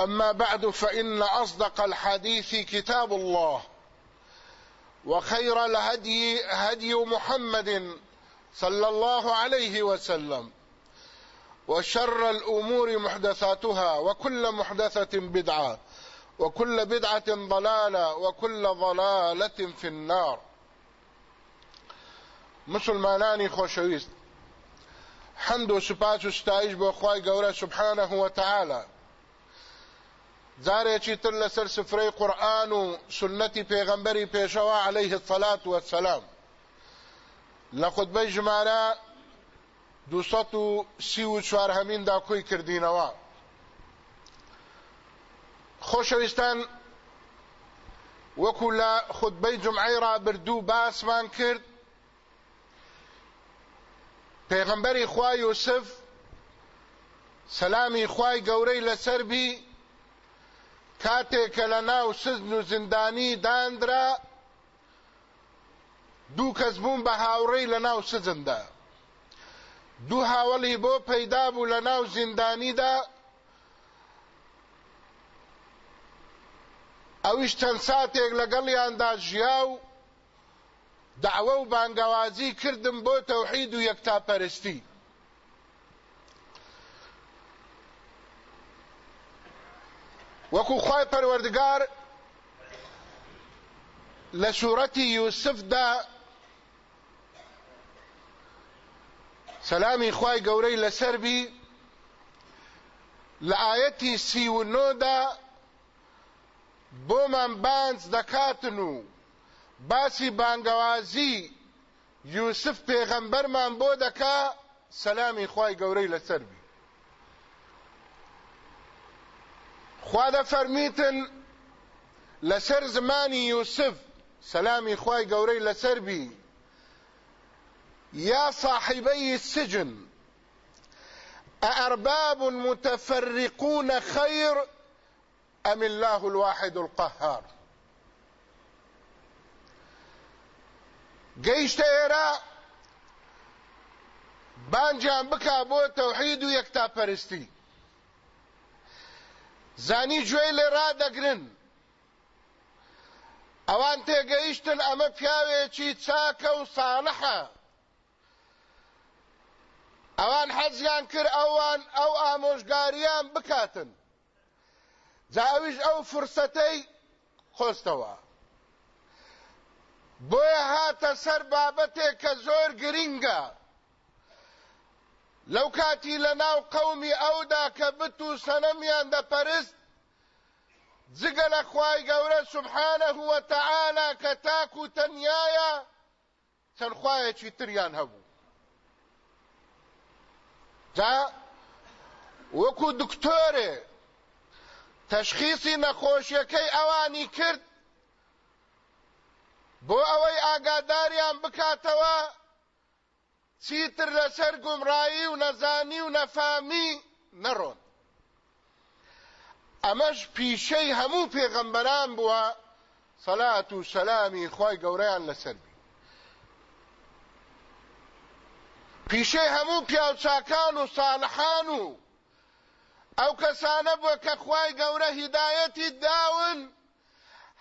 أما بعد فإن أصدق الحديث كتاب الله وخير الهدي هدي محمد صلى الله عليه وسلم وشر الأمور محدثاتها وكل محدثة بدعة وكل بدعة ضلالة وكل ضلالة في النار. مسلمانانی خۆشەویست حەند و سوپاس و ستایش سبحانه وتعالى جارێکی تر لەسەر سفرەی قورآن و سنەتی پێغەمبەری پێشەوە عليه الصلاة والسلام. لە خودبەی ژمارە دووسەد و سی و چوارهەمیندا کۆی کردینەوە خۆشەویستان وەکو لە خودبەی جمعەی ڕابردوو باسمان کرد. پێغەمبەری خوا یوسف سەلامی خوای گەورەی لەسەر بی کاتێک کە لە ناو سزن و زیندانی دانرا دوو کەس بوون بە هاوڕێی لە ناو سزندا. دوو هاوڵی بۆ پەیدا بوو لە ناو زیندانیدا ئەویش چەند ساتێک لەگەڵیاندا ژیا و دعوە و بانگەوازی کردم بۆ تەوحید و یەکتاپەرستی. وکو خواه پروردگار لسورت یوسف دا سلامی خواه گوری لسر بی لآیتی سی و نو دا بو من بانز دکاتنو باسی بانگوازی یوسف پیغمبر من بو دکا سلامی خواه گوری لسر بی خوا دەفەرمیتن لەسەر زمانی یوسف. سەلامی خوای گەورەی لەسەربی يا صاحبي السجن أأرباب متفرقون خير أم الله الواحد القهار. گەیشتە ئێرە بانجیان بکا بۆ تەوحید و یەکتاپەرستی زانی گوێی لێ ڕادەگرن ئەوان تێگەیشتن ئەمە پیاوێکی چاکە و ساڵحە. ئەوان حەزیان کرد ئەوان ئەو ئامۆژگاریان بکاتن. جا ئەویش ئەو فرسەتەی خۆستەوە. بۆیە هاتە سەر بابەتێک کە زۆر گرینگە. لەو کاتی لە ناو قەومی ئەودا کە بت و سەنەمیان دەپەرست جگە لە خوای گەورە سبحانه وتعالى کە تاک و تەنیایە چەند خوایەکی تریان هەبوو جا وەکو دکتۆرێ تەشخیصی نەخۆشیەکەی ئەوانی کرد بۆ ئەوەی ئاگاداریان بکاتەوە چیتر لەسەر گومڕایی و نەزانی و نەفامی؟ نەڕۆن. ئەمەش پیشەی هەموو پێغەمبەران بووە سەلات و سەلامی خی گەورەیان لەسەر بی پیشەی هەموو پیاوچاکان و ساڵحان و ئەو کەسانە بووە کە خی گەورە هیدایەتی داون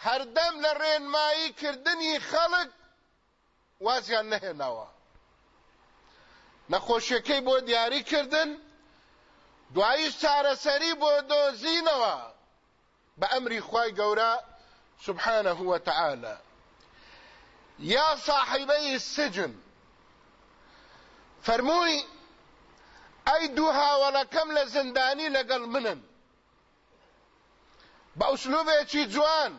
هەردەم لە ڕێنمایی کردنی خەڵک وازیان نەهێناوە. نەخۆشیەکەی بۆ دیاری کردن دوایش چارەسەری بۆ دۆزینەوە. بە ئەمری خی گەورە سبحانه وتعالى يا صاحبي السجن فرمووی ئەی دوو هاوڵەکەم لە زندانی لەگەڵ منن. بە ئوسلوبێکی جوان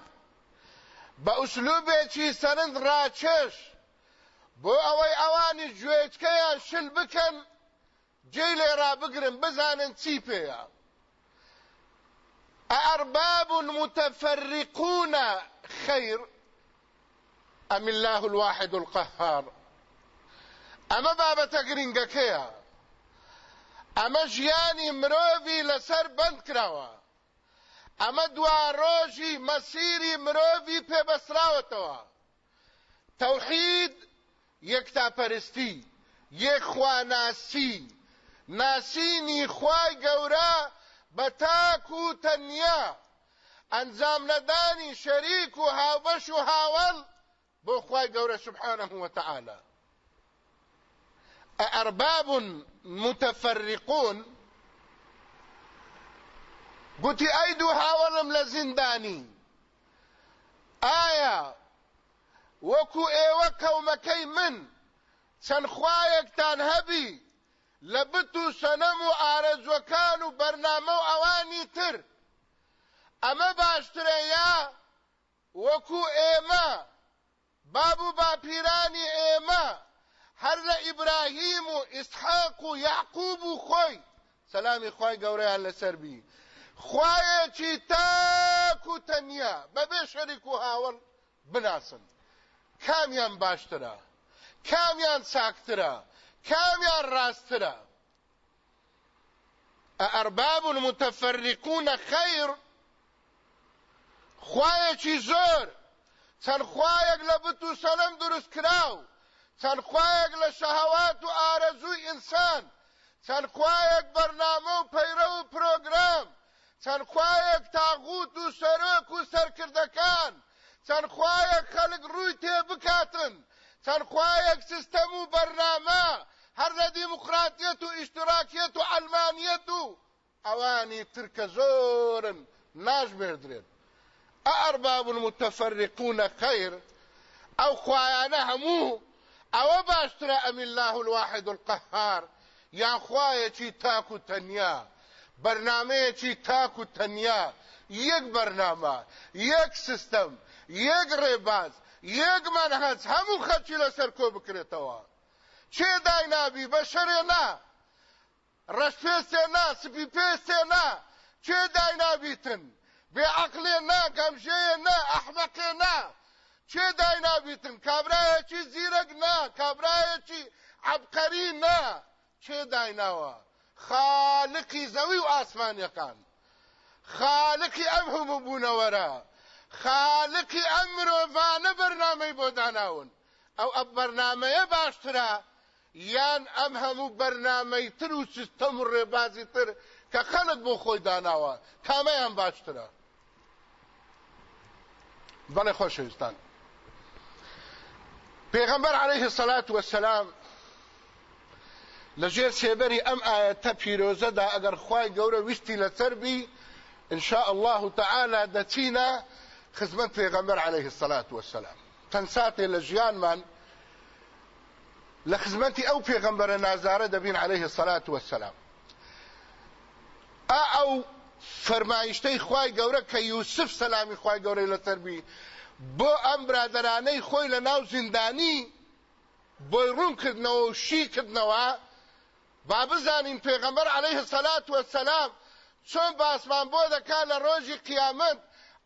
بە ئوسلوبێکی سەرنج ڕاکێش بۆ ئەوەی ئەوانی گوێچکەیان شل بکەن جێی لێرا بگرن بزانن چی پێیە. أأرباب متفرقون خير أم الله الواحد القهار؟ أما بابا تقرنقكيا ئەمە ژیانی مرۆڤی لەسەر بند کراوە ئەمە دوا ڕۆژی مەسیری مرۆڤی پێبەسراوەتەوە تەوحید یەکتاپەرستی یەکخواناسی ناسینی خوای گەورە بە تاک و تەنیا. ئەنجام نەدانی شەریک و هاوبەش و خوای گەورە سبحانه وتعالى أأرباب متفرقون. قلت أيدو هاولم لزنداني آية وەکو ئێوە قەومەکەی من. چەند خوایەکتان هەبی. لە بت و سەنەم و ئارەزوەکان و بەرنامە و ئەوانی تر. ئەمە باشترە یا وەکو ئێمە. باب و باپیرانی ئێمە. هەر لە ئیبراهیم و ئیسحاق و یعقوب و خۆی. سەلامی خی گەورەیان لەسەربی خوایەکی تاک و تەنیا. بەبێ شەریک و هاوڵ بناسن. کامیان باشترە کامیان چاکترە کامیان ڕاستترە ئەرباب المتفرقون خەیر خوایەکی زۆر. چەند خوایەک لە بت و سەلەم دروست کراو چەند خوایەک لە شەهەوات و ئارەزووی ئینسان چەند خوایەک بەرنامە و پەیرە و پرۆگرام چەند خوایەک تاغوت و سەرۆک و سەرکردەکان. چەند خوایەک خەڵک ڕووی تێ بکاتن. چەند خوایەک سیستەم و بەرنامە هەر لە دیموکراتیەت و ئیشتراکیەت و ئەلمانیەت و ئەوانی ترکە زۆرن ناژمێردرێت ئەرباب المتفرقون خير ئەو خوایانە هەموو ئەوە باشترە ئەمی الله الواحد القهار. یان خوایەکی تاک و تەنیا بەرنمەیەکی تاک و تەنیا یەک بەرنامە یەک سیستەم یەک ڕێباز یەک منهەج هەموو خەلکی لەسەر کۆ بکرێتەوە. چێ داینابی بە شەرێ نا. ڕەشپێستێ نا سپی پێستێ نا. چێ داینابیتن بێعەقلێ نا گەمژەیە نا ئەحمەقێ نا. چێ داینابیتن کابراایەکی زیرەک نا کابراایەکی عبقەری نا. چێ دایناوە خالقی زەوی و ئاسمانیەکان. خالقی ئەم هەموو بوونەوەرە. خالقی ئەم مرۆڤانە بەرنامەی بۆ داناون. ئەو ئەم بەرنمەیە باشترە یان ئەم هەموو بەرنمەی تر و سیستەم و ڕێبازی تر کە خەڵک بۆ خۆی داناوە. کامەیان باشترە. بەڵێ خۆشەویستان. پیغمبر علیه الصلاة والسلام لەژێر سێبەری ئەم ئاەتە پیرۆزەدا ئەگەر خوای گەورە ویستی لەسەر بی إن شاء الله تعالى دەچینە خزمەت پێغەمبەر عليه الصلاة والسلام. چەند ساتێ لە ژیانمان لە خزمەتی ئەو پێغەمبەرە نازارە دەبین عليه الصلاة والسلام. ئا ئەو فەرمایشتەی خوای گەورە کە یوسف سەلامی خوای گەورەی لەسەر بی بۆ ئەم برادرانەی خۆی لە ناو زیندانی بۆی ڕوونکردنەوە و شیکردنەوە با بزانین پێغەمبەر عەلەیه سەلات وەسەلام چۆن باسمان بۆ دەکات لە ڕۆژی قیامەت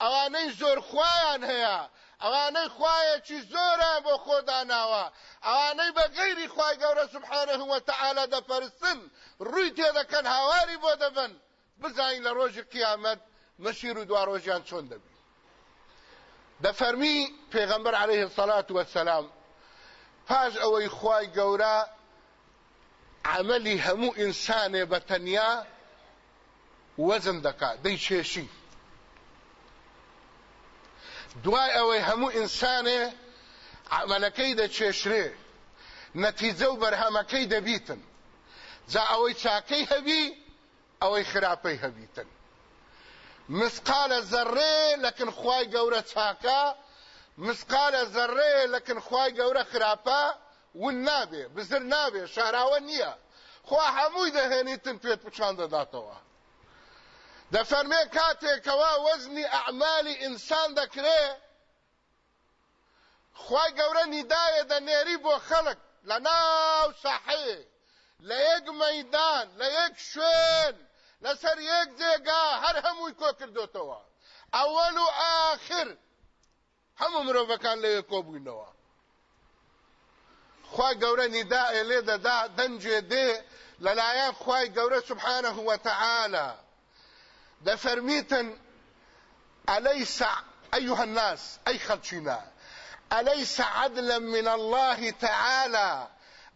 ئەوانەی زۆر خوایان هەیە. ئەوانەی خوایەکی زۆریان بۆ خۆداناوە. ئەوانەی بە غەیری خوای گەورە سبحانه وتعالى دەپەرستن. ڕووی تێدەکەن هاواری بۆ دەبن. بزانین لە ڕۆژی قیامەت مەشیر و دوا ڕۆژیان چۆن دەبی. دەفەرمی پێغەمبەر عەلەیه الصەلاة وەسەلام پاش ئەوەی خوای گەورە عملی هەموو ئینسانێ بە تەنیا وەزن دەکات دەیچێشی دوای ئەوەی هەموو ئینسانێ عملەکەی دەچێشرێ نەتیجە و بەرهەمەکەی دەبیتن. جا ئەوەی چاکەی هەبی ئەوەی خراپەی هەبیتن. مسقالە زەڕێ لەکن خوای گەورە چاکە مسقالە زەڕێ لەکن خوای گەورە خراپە ون نابێ بزر نابێ شاراوە نییە. خوا هەمووی دەهێنیتن پێت پچان دەداتەوە دەفەرمێ کاتێکەوە وەزنی ئەعمالی ئینسان دەکرێ خوای گەورە نیدایە دەنێری بۆ خەڵک لە ناو ساحەیە لە یەک مەیدان لە یەک شوێن لەسەر یەک جێگا هەر هەمووی کۆ کردوتەوە. ئەوەل و ئاخر هەموو مرۆڤەکان لەوێ کۆبووینەوە خوای گەورە نیدایە لێ دەدا دەنجێ دێ لەلایەن خوای گەورە سبحانه وتعالى دفرميتن أليس أيها الناس أي خلشنا أليس عدلا من الله تعالى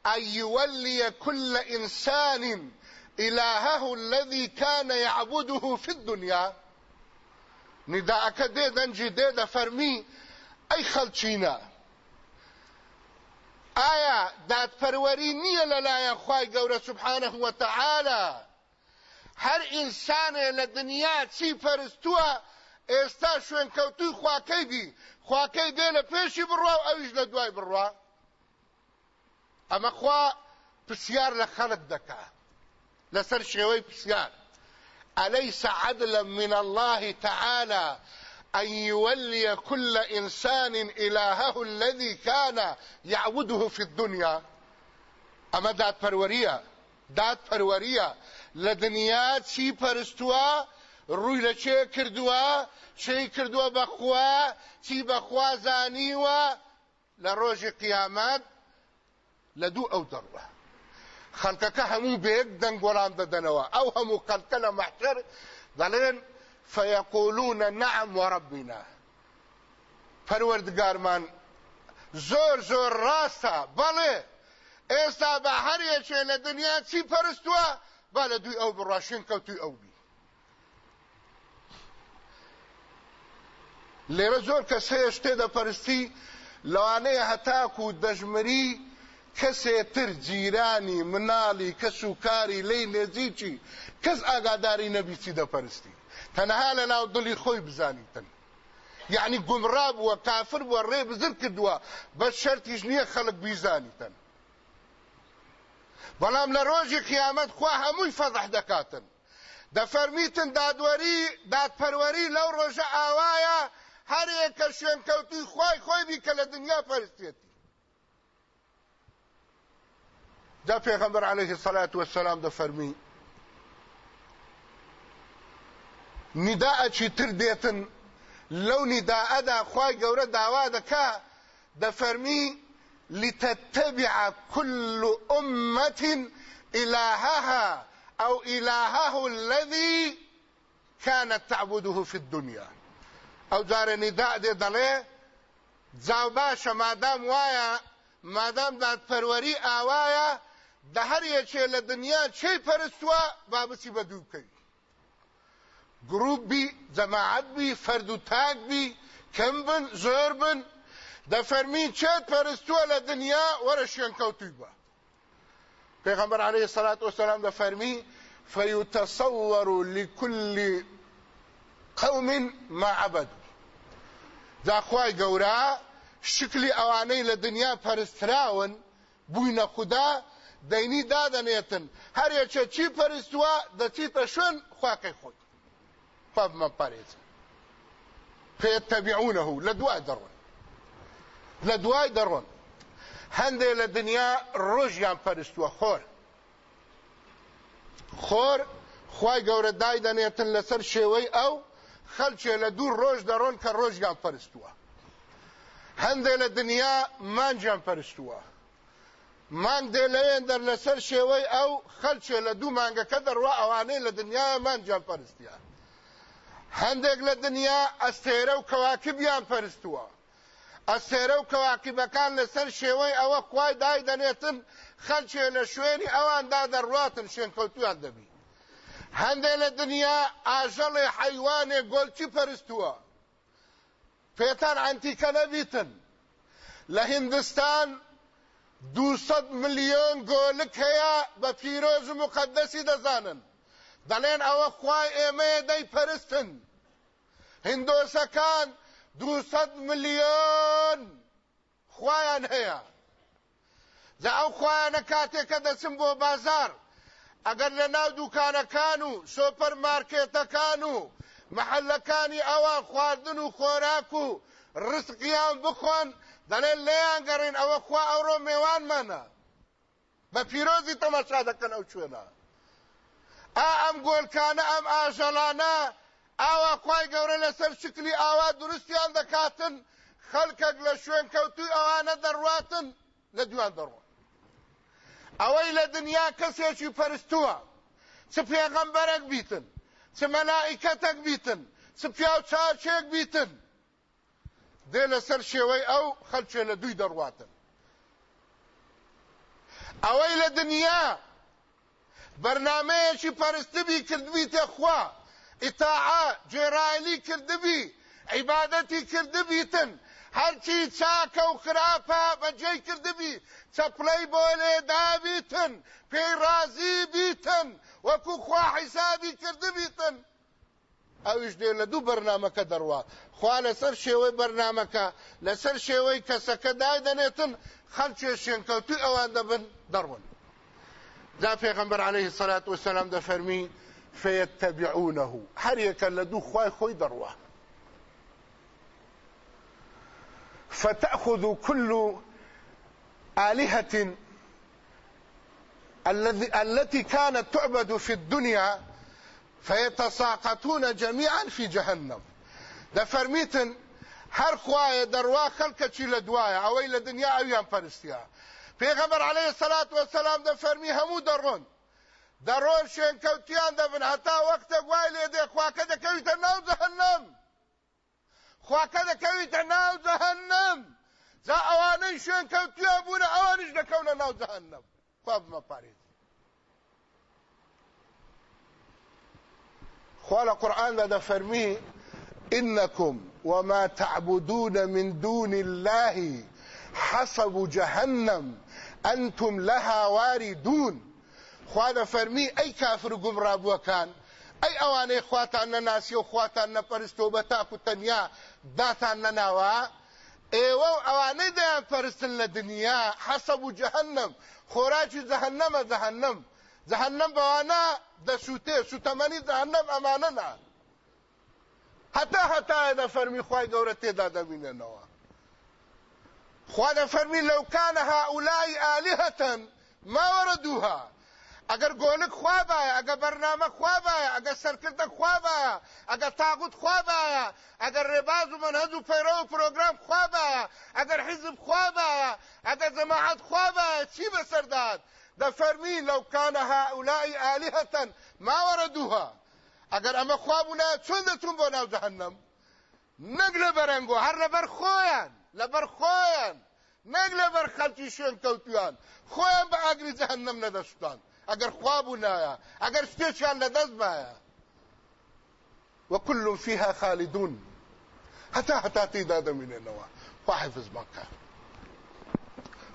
أن يولي كل إنسان إلهه الذي كان يعبده في الدنيا؟ نداءك ديدا جديدا فرمي أي خلشنا آية داد فروري للا يا خواي قورة سبحانه وتعالى. هەر ئینسانێ لە دنیا چی پەرستووە ئێستا شوێن کەوتوی خواکەی بی خواکەی دێ لە پێشی بڕوا و ئەویش لە دوای بڕوا. خوا پرسیار لە خەڵک دەکا. لەسەر شێوەی پرسیار. أليس عدلا من الله تعالى أن يولي كل إنسان إلهه الذي كان يعبده في الدنيا. أما دات فرورية دات فرورية لە دنیا چی پەرستووە؟ ڕووی لە چێ کردووە؟ چی کردووە بەخوا؟ چی بەخوا زانیوە؟ لە ڕۆژی قیامەت لە دوو ئەو دەڕوە. خەڵکەکە هەموو بێک دەنگ وەڵام دەدەنەوە. ئەو هەموو خەڵکە لە مەحشەر دەڵێن فيقولون نعم وربنا. پەروەردگارمان زۆر زۆر ڕاستە. بەڵێ ئێستا بە هەر یەکێ لە دنیا چی پەرستووە؟ با لە دوی ئەو بڕاشێن کەوتوی ئەو بی. لێرە زۆر کەس هەیە شتێ دەپەرستی لەوانەیە هەتاکو و دەژمری کەسێتر جیرانی مناڵی کەس و کاری لی نێزییکی کەس ئاگاداری نەبیچی دەپەرستی. تەنها لە ناو دڵی خۆی بزانیتن. یعنی گومڕا بووە کافر بووە ڕێ بزر کردووە بە شەرتیش نییە خەڵک بیزانیتن. بەڵام لە ڕۆژی قیامەت خوا هەمووی فەضح دەکاتن. دەفەرمیتن دادوەری دادپەروەری لەو ڕۆژە ئاوایە هەر یەکە شوێن کەوتوی خۆی خۆی بی کە لە دنیا پەرستێتی. جا پێغەمبەر عەلەیه الصلاة والسلام دەفەرمی. نداءەکی تر دێتن لەو نداءەدا خوای گەورە داوا دەکا دەفەرمی لتتبع كل أمة إلهها أو إلهه الذي كانت تعبده في الدنيا. أو دار نداء دي دلي جاو باشا مادام وايا مادام داد پروري آوايا د هر یچې له دنیا چې پرستوا بابسي بدو بي جماعت بي فرد تاگ بي کم بن زور بن دەفەرمین چێت پەرستووە لە دنیا وەرە شوێن کەوتوی بە پێغەمبەر عليه الصلاة والسلام دەفەرمی فيتصور لكل قوم ما عبدوا دا خوای گەورە شکلی ئەوانەی لە دنیا پەرستراون بووینە خوددا دەینی دادەنێتن هەر یەکێ چی پەرستووە دەچیتە شوێن خواکەی خۆی خوا بمە پارێزە فيتبعونه لە دوای دەڕۆن لە دوای دەڕۆن. هەندێک لە دنیا ڕۆژیان پەرستووە خۆر. خۆر خی گەورە دایدەنێتن لەسەر شێوەی ئەو خەلچێ لە دوور ڕۆژ دەڕۆن کە ڕۆژیان پەرستووە هەندێک لە دنیا مانجیان پەرستووە مانگ دێ لەوێن دەر لەسەر شێوەی ئەو خەلچێ لە دوو مانگەکە دەڕوا ئەوانەی لە دنیا مانجیان پەرستیان هەندێک لە دنیا ئەستێرە و کەواکبیان پەرستووە ئەستێرە و کەواکیبەکان لەسەر شێوەی ئەوە خوای دای دەنێتن خەلچێ لە شوێنی ئەواندا دەڕاتن شوێنکەوتویان دەبی هەندێک لە دنیا ئاژەڵێ حیوانێ گۆلچی پەرستووە. پێتان ئەنتیکە نەبیتن. لە هندستان دووسەد ملیۆن گۆلک هەیە بە پیرۆز و مقدەسی دەزانن. دەڵێن ئەوە خوای ئێمەیە دەی پەرستن. هندۆسەکان دووسەد ملیۆن خوایان هەیە. جا ئەو خوایانە کاتێکە دەچم بۆ بازار. ئەگەر لە ناو دوکانەکان و سۆپەر مارکێتەکان و محلەکانی ئەوان خواردن و خۆراک و ڕستقیان بخۆن دەڵێن لێیان گەڕین ئەوە خوا ئەوڕۆ میێوانمانە بە پیرۆزی تەماشا دەکەن ئەو کوێنە. ئا ئەم گۆلکانە ئەم ئاژەڵانە ئاوا خوای گەورە لەسەر شکلی ئاوا دروستیان دەکاتن خەڵکەک لە شوێن کەوتوی ئەوانە دەڕواتن لە دوان دەڕوە ئەوەی لە دنیا کەسێکی پەرستووە. چ پێغەمبەرێک بیتن؟ چ مەلائکەتێک بیتن؟ چ پیاو چاچێک بیتن؟ دێ لەسەر شێوەی ئەو خەلچێ لە دوی دەڕواتن. ئەوەی لە دنیا بەرنمەیەکی پەرستبی کردبیتە خوا. ئیتاعا جێرایلی کردبی عیبادەتی کردبیتن. هەرچی چاکە و خراپە بەجێی کردبی چەپڵەی بۆ لێدابیتن پێی رازی بیتن وەکو خوا حیسابی کردبیتن. ئەویش دێ لە دوو بەرنمەکە دەڕوا. خوا لەسەر شێوەی بەرنمەکە لەسەر شێوەی کەسەکە دادەنێتن خەلچێ شوێنکەوتی ئەوان دەبن دەڕون. دا پێغەمبەر عليه الصلاة والسلام دەفەرمی فيتبعونه. هەر یەکە لە دوو خوای خۆی دەڕوا فتأخذ كل آلهة التي كانت تعبد في الدنيا فيتساقطون جميعا في جهنم. ده فرميتن هر خواه دروا خلقه لە دوایە ئەوەی لە دنیا ئەویان پەرستیا پێغەمبەر عليه الصلاة والسلام ده فەرمی هەموو دەڕۆن دەڕۆن شوێنکەوتیان دەبن هەتا وەختە گوای لێ دێ خواکە دەکەویتە ناو جەهەنەم خواکە دەکەویتە ناو جەهەنەم جا ئەوانەی شوێنکەوتیان بوونە ئەوانش دەکەونە ناو جەهەنەم خوا بمە پارێز خوا قرآن لدى فرمي إنكم وما تعبدون من دون الله حسب جهنم أنتم لها واردون خوا دا فرمي أي كافر قمرا كان أي أواني خواتان ناسي وخواتان نپرستو بتاكو تنيا داتان نناوا ئێوە ئەوانەی دەیان پەرستن لە دنیا حەسەب و جەهنم خۆراکی جەهنەمە جەهنم. جەهنم بەوانە دەسووتێ سوتەمەنی جەهنم ئەمانەنا هەتا هەتایە دەفەرمی خوای گەورە تێدا دەبینێنەوە. خوا دەفەرمی لەو کانە هاولای ئالیهەتەن ما وەردوها ئەگەر گۆلک خوابایە ئەگە بەرنامە خوابایە ئەگە سەرکردە خوابایە ئەگە تاغوت خوابایە ئەگەر ڕێباز و منهەز و پەیرە و پرۆگرام خوابایە ئەگەر حیزب خوابایە ئەگەر جەماعەت خوابایە چی بەسەرداد دەفەرمی لەو کانە هاولای ئالیهەتەن ما وەردوها ئەگەر ئەمە خوابوونا چۆن دەچون بۆ ناو جەهەنەم نەک لە بەرەنگۆ هەر لەبەر خۆیان لەبەر خۆیان نەک لەبەر خەلکی شوێن کەوتویان خۆیان بە ئاگری جەهەنەم نەدەسوتان ئەگەر خوابوو نایە ئەگەر شتێکیان لەدەست بایە وكل فيها خالدون. هەتا هەتا تێدا دەمێنێنەوە خوا حفظ مەکە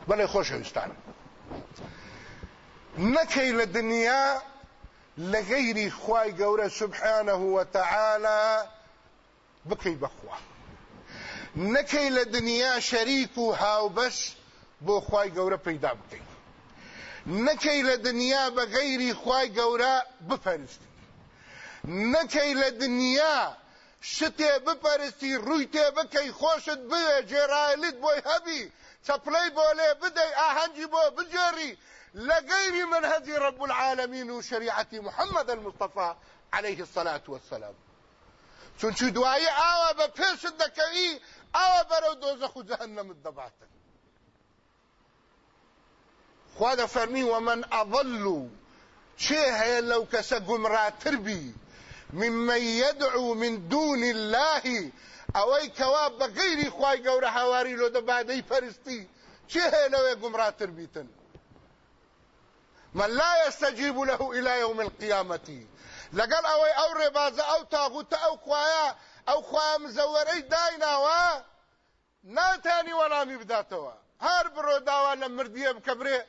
بەڵێ خۆشەویستان نەکەی لە دنیا لە غەیری خوای گەورە سبحانه وتعالى بکەی بەخوا نەکەی لە دنیا شەریک و هاوبەش بۆ خوای گەورە پەیدا بکەیت نەکەی لە دنیا بە غەیری خوای گەورە بپەرستی نەکەی لە دنیا شتێ بپەرستی ڕووی تێ بکەی خۆشت بوێ جێرایلیت بۆی هەبی. چەپلەی بۆ لێ بدەی ئاهەنگی بۆ بجێری لغير منهج رب العالمين وشريعة محمد المصطفى عليه الصلاة والسلام چونچ دوایی ئاوا بە پێشت دەکەوی ئاوا بەرەو دۆزەخ و جەهەنەمت دەباتن. خوا دەفەرمی ومن ئەضل چێ هەیە لەو کەسە گومڕاتر بی ممن يدعو من دون الله. کەوا بە غەیری خوای گەورە هاواری لۆ دەبادەی پەرستی چێ هەیە لەوێ گومڕاتر بیتن من لا يستجيب له إلى يوم القيامة. لقال أو أو رباز أو تاغوت أو خوايا أو خوايا مزوري دايناوا. ناتاني ولا مبداتوا. هر برو داوا لمردية بكبري.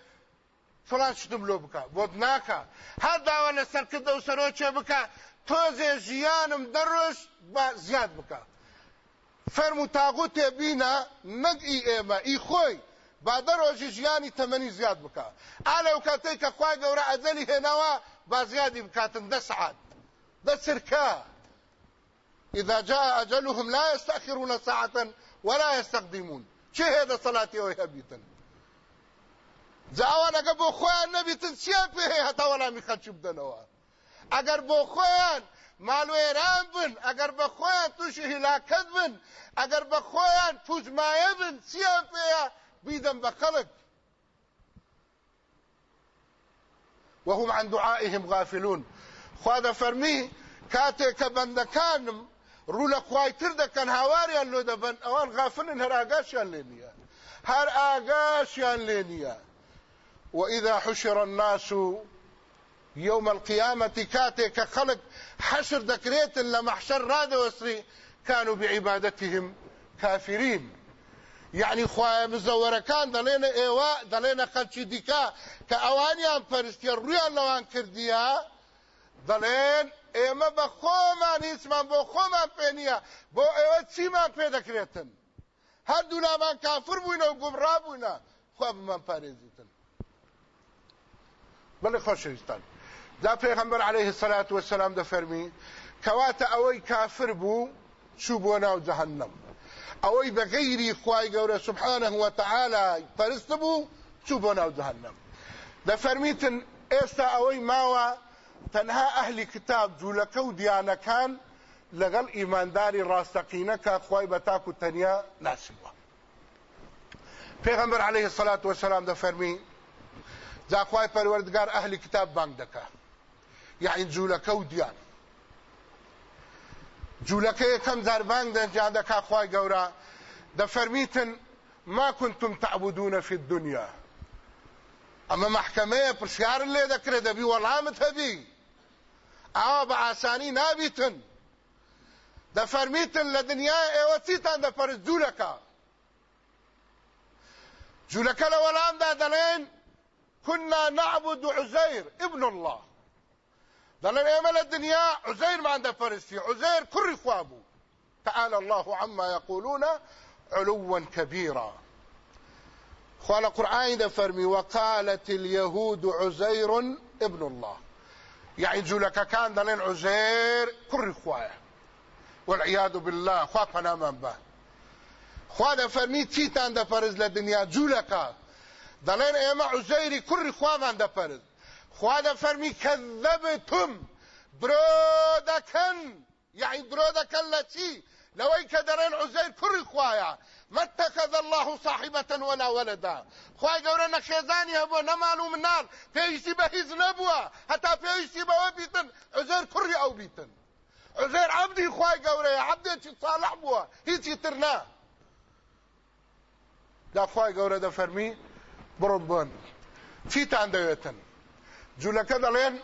فلان شتم لو بکا بود ناکا هر داوا لسر کده و سروچه بکا توزه ژیانم با زیاد بکا فرمو تاغوت بینا نگ ای ایما ای خوی با دەڕۆژی ژیانی تەمەنی زیاد بکە. ئالە و کاتەی کە خوای گەورە ئەجەلی هێناوە با زیادی بکاتن دە سعات دە سرکە إذا جاء أجلهم لا يستأخرون ساعة ولا يستقدمون. چه هذا صلاتي أو جاوانا قبو خوان نبيتن چیان هتا ولا میخد چوب دنوا اگر بو خوان مالوێران بن ئەگەر بە خۆیان تووشی هیلاکەت بن ئەگەر بە خۆیان پوزمایە بن چیان پێەیە بيدم بخلق وهم عن دعائهم غافلون. خوا فرمي كاتي كبندكانم رولا خوای تر دکن هاواریان لو دبن آوان غافلن هر آگاشیان لینیا هر آگاشیان لینیا وإذا حشر الناس يوم القيامة كاتي كخلق حشر دكريت لمحشر راد وسري كانوا بعبادتهم كافرين. یعنی خوای مزەوەرەکان دەڵێنە ئێوە دەڵێنە خەلکی دیکە کە ئەوانیان پەرستیە ڕویان لەوان کردیە دەڵێن ئێمە بە خۆمان هیچمان بۆ خۆمان پێ نییە بۆ ئێوە چیمان پێ دەکرێتن هەردوو نامان کافر بووینە و گومڕا بووینە خوا بمان پارێزیتن بەڵێ خۆشەویستان دا پێغەمبەر عەلەیه السەلات وەسەلام دەفەرمی کەواتە ئەوەی کافر بوو چوو بۆ ناو جەهەنەم ئەوەی بە غەیری خوای گەورە سبحانه وتعالى پەرست بوو چوو بۆ ناو جهنم دەفەرمیتن ئێستا ئەوەی ماوە تەنها ئەهلی کتاب جوولەکە و دیانەکان لەگەڵ ئیمانداری ڕاستەقینەکە خوای بە تاک و تەنیا ناسیوە پێغەمبەر عليه الصلاة والسلام دەفەرمی جاخوای پەروەردگار ئەهلی کتاب بانگ دەکا. یعنی جوولەکە و دیان. جوولەکە یەکەم زاربان دەنجان دەکا خوای گەورە. دەفەرمیتن ما كنتم تعبدون في الدنيا اما محکمەیە پرسیار لێ دەکرێت دەبی وەڵامت هەبی. ئاوا بە ئاسانی نابیتن. دەفەرمیتن لە دنیا ئێوە چیتان دەپەرست جوولەکە؟ جوولەکە لە وەڵامدا دەڵێن كنا نعبد عزير ابن الله. دلن ايمل الدنيا عزير ما عنده فرستي عزير كل خوابه تعالى الله عما يقولون علوا كبيرا. قال القرآن ده فرمي وقالت اليهود عزير ابن الله. يعني جولك كان دلين عزير كل خوايا والعياذ بالله خواه من به خواه ده فرمي تيتان ده فرز لدنيا جولك دلين ايما عزيري كل خواه من ده فرز خوا ده فرمی کذبتم درو دکن یعنی درو دکن لچی لوی که درین عزیر کری خوایا ما اتخذ الله صاحبة ولا ولدا خوای گەورە نەخێزانی هەبووە نەمان و منال پێویستی بە هیچ نەبووە هەتا پێویستی بەوە بیتن عزێر کوڕی ئەو بیتن عزێر عەبدی خوای گەورەیە عەبدێکی صالح بووە هیچی تر نا دا خوای گەورە دەفەرمی بڕۆ بن چیتان دەوێتن. جوولەکە دەڵێن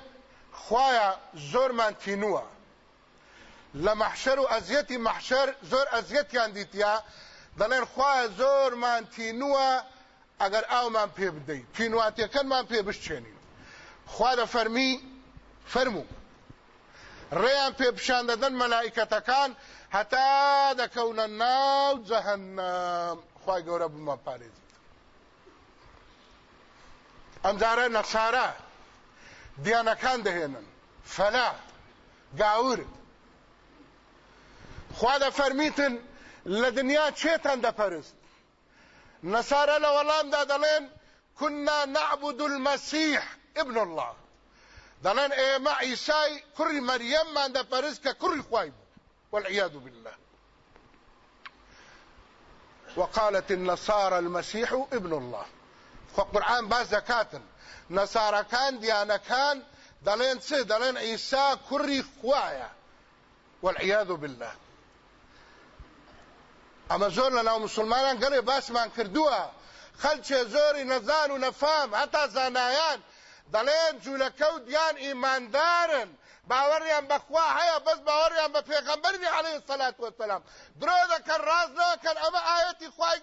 خوایە زۆرمان تینووە. لە مەحشەر و ئەزیەتی مەحشەر زۆر ئەزیەتیان دیتیا دەڵێن خوایە زۆرمان تینووە ئەگەر ئاومان پێ بدەیت. تینواتیەکەنمان پێ بشتێنین خوا دە فەرمی فەرموو. ڕێیان پێ پیشان دەدەن مەلایکەتەکان هەتا دەکەونە ناو جەهەنەم خوای گەورە بمان پارێزیت ئەمجارە نەسارە دیانەکان دەهێنن. فەلا گاور خوا دەفەرمیتن لە دنیا چێتان دەپەرست. نصارى لولام دا دلين كنا نعبد المسيح ابن الله. دلين ايما عيسى كري مريم ما عند فرزك كري خوايب والعياذ بالله. وقالت النصارى المسيح ابن الله. باز زكاة نصارى كان ديانا كان دلين سي دلين عيسى كري خوايا والعياذ بالله. اما زۆر لە ناو مسلمانان گەڵێ باسمان کردووە خەلچێ زۆری نەزان و نەفام هەتا زانایان دەڵێن جوولەکەوت یان ئیماندارن باوەڕیان بەخوا هەیە بەس باوەڕیان بە پێغەمبەری عەلەیهی سەلات وەسەلام درۆ دەکەن ڕاز ناکەن ئەمە ئاەتی خوای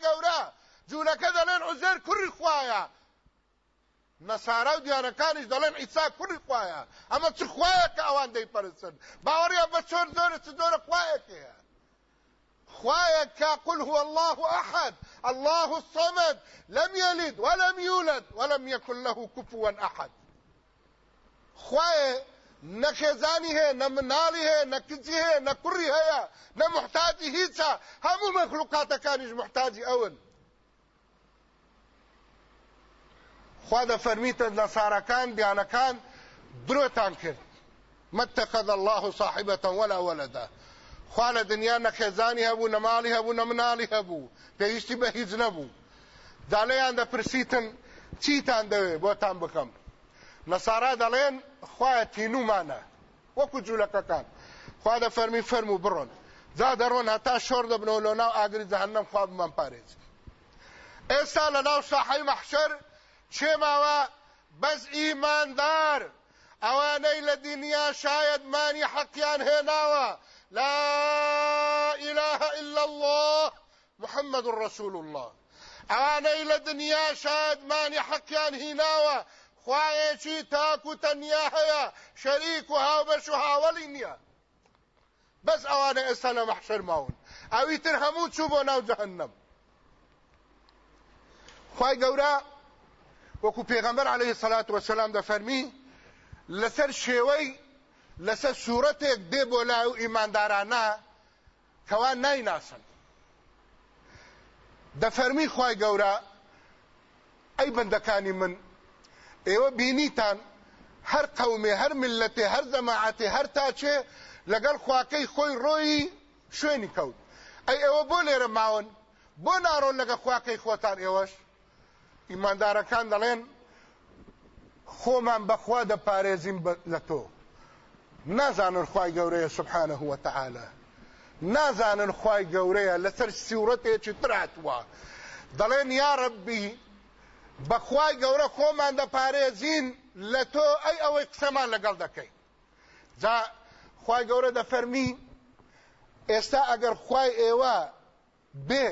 جوولەکە دەڵێن عوزێر کوڕی خوایە. نەسارا و دیارەکانیش دەڵێن ئیسا کوڕی خوایە. ئەمە چ خوایە کە ئەوان دەیپەرستن باوەڕیان بە چۆر زۆرە چ زۆرە خوایەکەیە خوايك قل هو الله أحد الله الصمد لم يلد ولم يولد ولم يكن له كفوا أحد. خوايا نخزاني هي نمنالي هي نكزي هي نكري هي نمحتاجي هيتسا همو مخلوقات كانش محتاجي أول خوا فرميت النصارى كان ديانا كان دروتان كرد ما اتخذ الله صاحبة ولا ولدا خوا لە دنیا نەخێزانی هەبوو نەماڵی هەبوو نەمناڵی هەبوو. پێویستی بە هیچ نەبوو. داڵێیان دەپرسیتن چیتان دەوێ بۆتان بکەم. نەسارا دەڵێن خوایە تینومانە. وەکو جوولەکەکان. خوا دە فەرمی فەرم و بڕۆن. جا دەڕۆن هەتا شۆر دەبنەوە لە ناو ئاگری جەهەنەم خوا بمان پارێز ئێستا لە ناو ساحەی مەحشەر چێماوە بەس ئیماندار ئەوانەی لە دنیا شاید مانی حەقیان هێناوە. لا إله إلا الله محمد رسول الله. ئەوانەی لە دنیا شادمانی حەقیان هیناوە. خوایەکی تاک و تەنیا هەیە شەریک و هاوبەش و هاوڵی نییە. بەس لە مەحشەر ماون. ئەویتر هەموو چوو بۆ ناو جەهەنەم خوای گەورە وەکو پێغەمبەر عەلەیهی سەلات وەسەلام دەفەرمی لەسەر شێوەی لەسەر سوورەتێک دێ بۆ لای و ئیماندارانە کەوان نایناسن. دەفەرمی خی گەورە ئەی بەندەکانی من ئێوە بینیتان هەر قەومێ هەر ملەتێ هەر زەماعەتێ هەر تاچێ لەگەڵ خواکەی خۆی ڕۆی شوێنی کەوت. ئەی ئێوە بۆ لێرە ماون بۆ ناڕۆن لەگە خواکەی خۆتان ئێوەش ئیماندارەکان دەڵێن خۆمان بەخوا دەپارێزیم لە تۆ. نازانن خوای گەورەیە سبحانه وتعالى نازانن خوای گەورەیە لەسەر سیورەتێکی تراتوە. دەڵێن یا ڕبی بەخوای گەورە خۆمان دەپارێزین لە تۆ. ئەی ئەوەی قسەمان لەگەڵ دەکەی. جا خوای گەورە دەفەرمی ئێستا ئەگەر خوای ئێوە بێ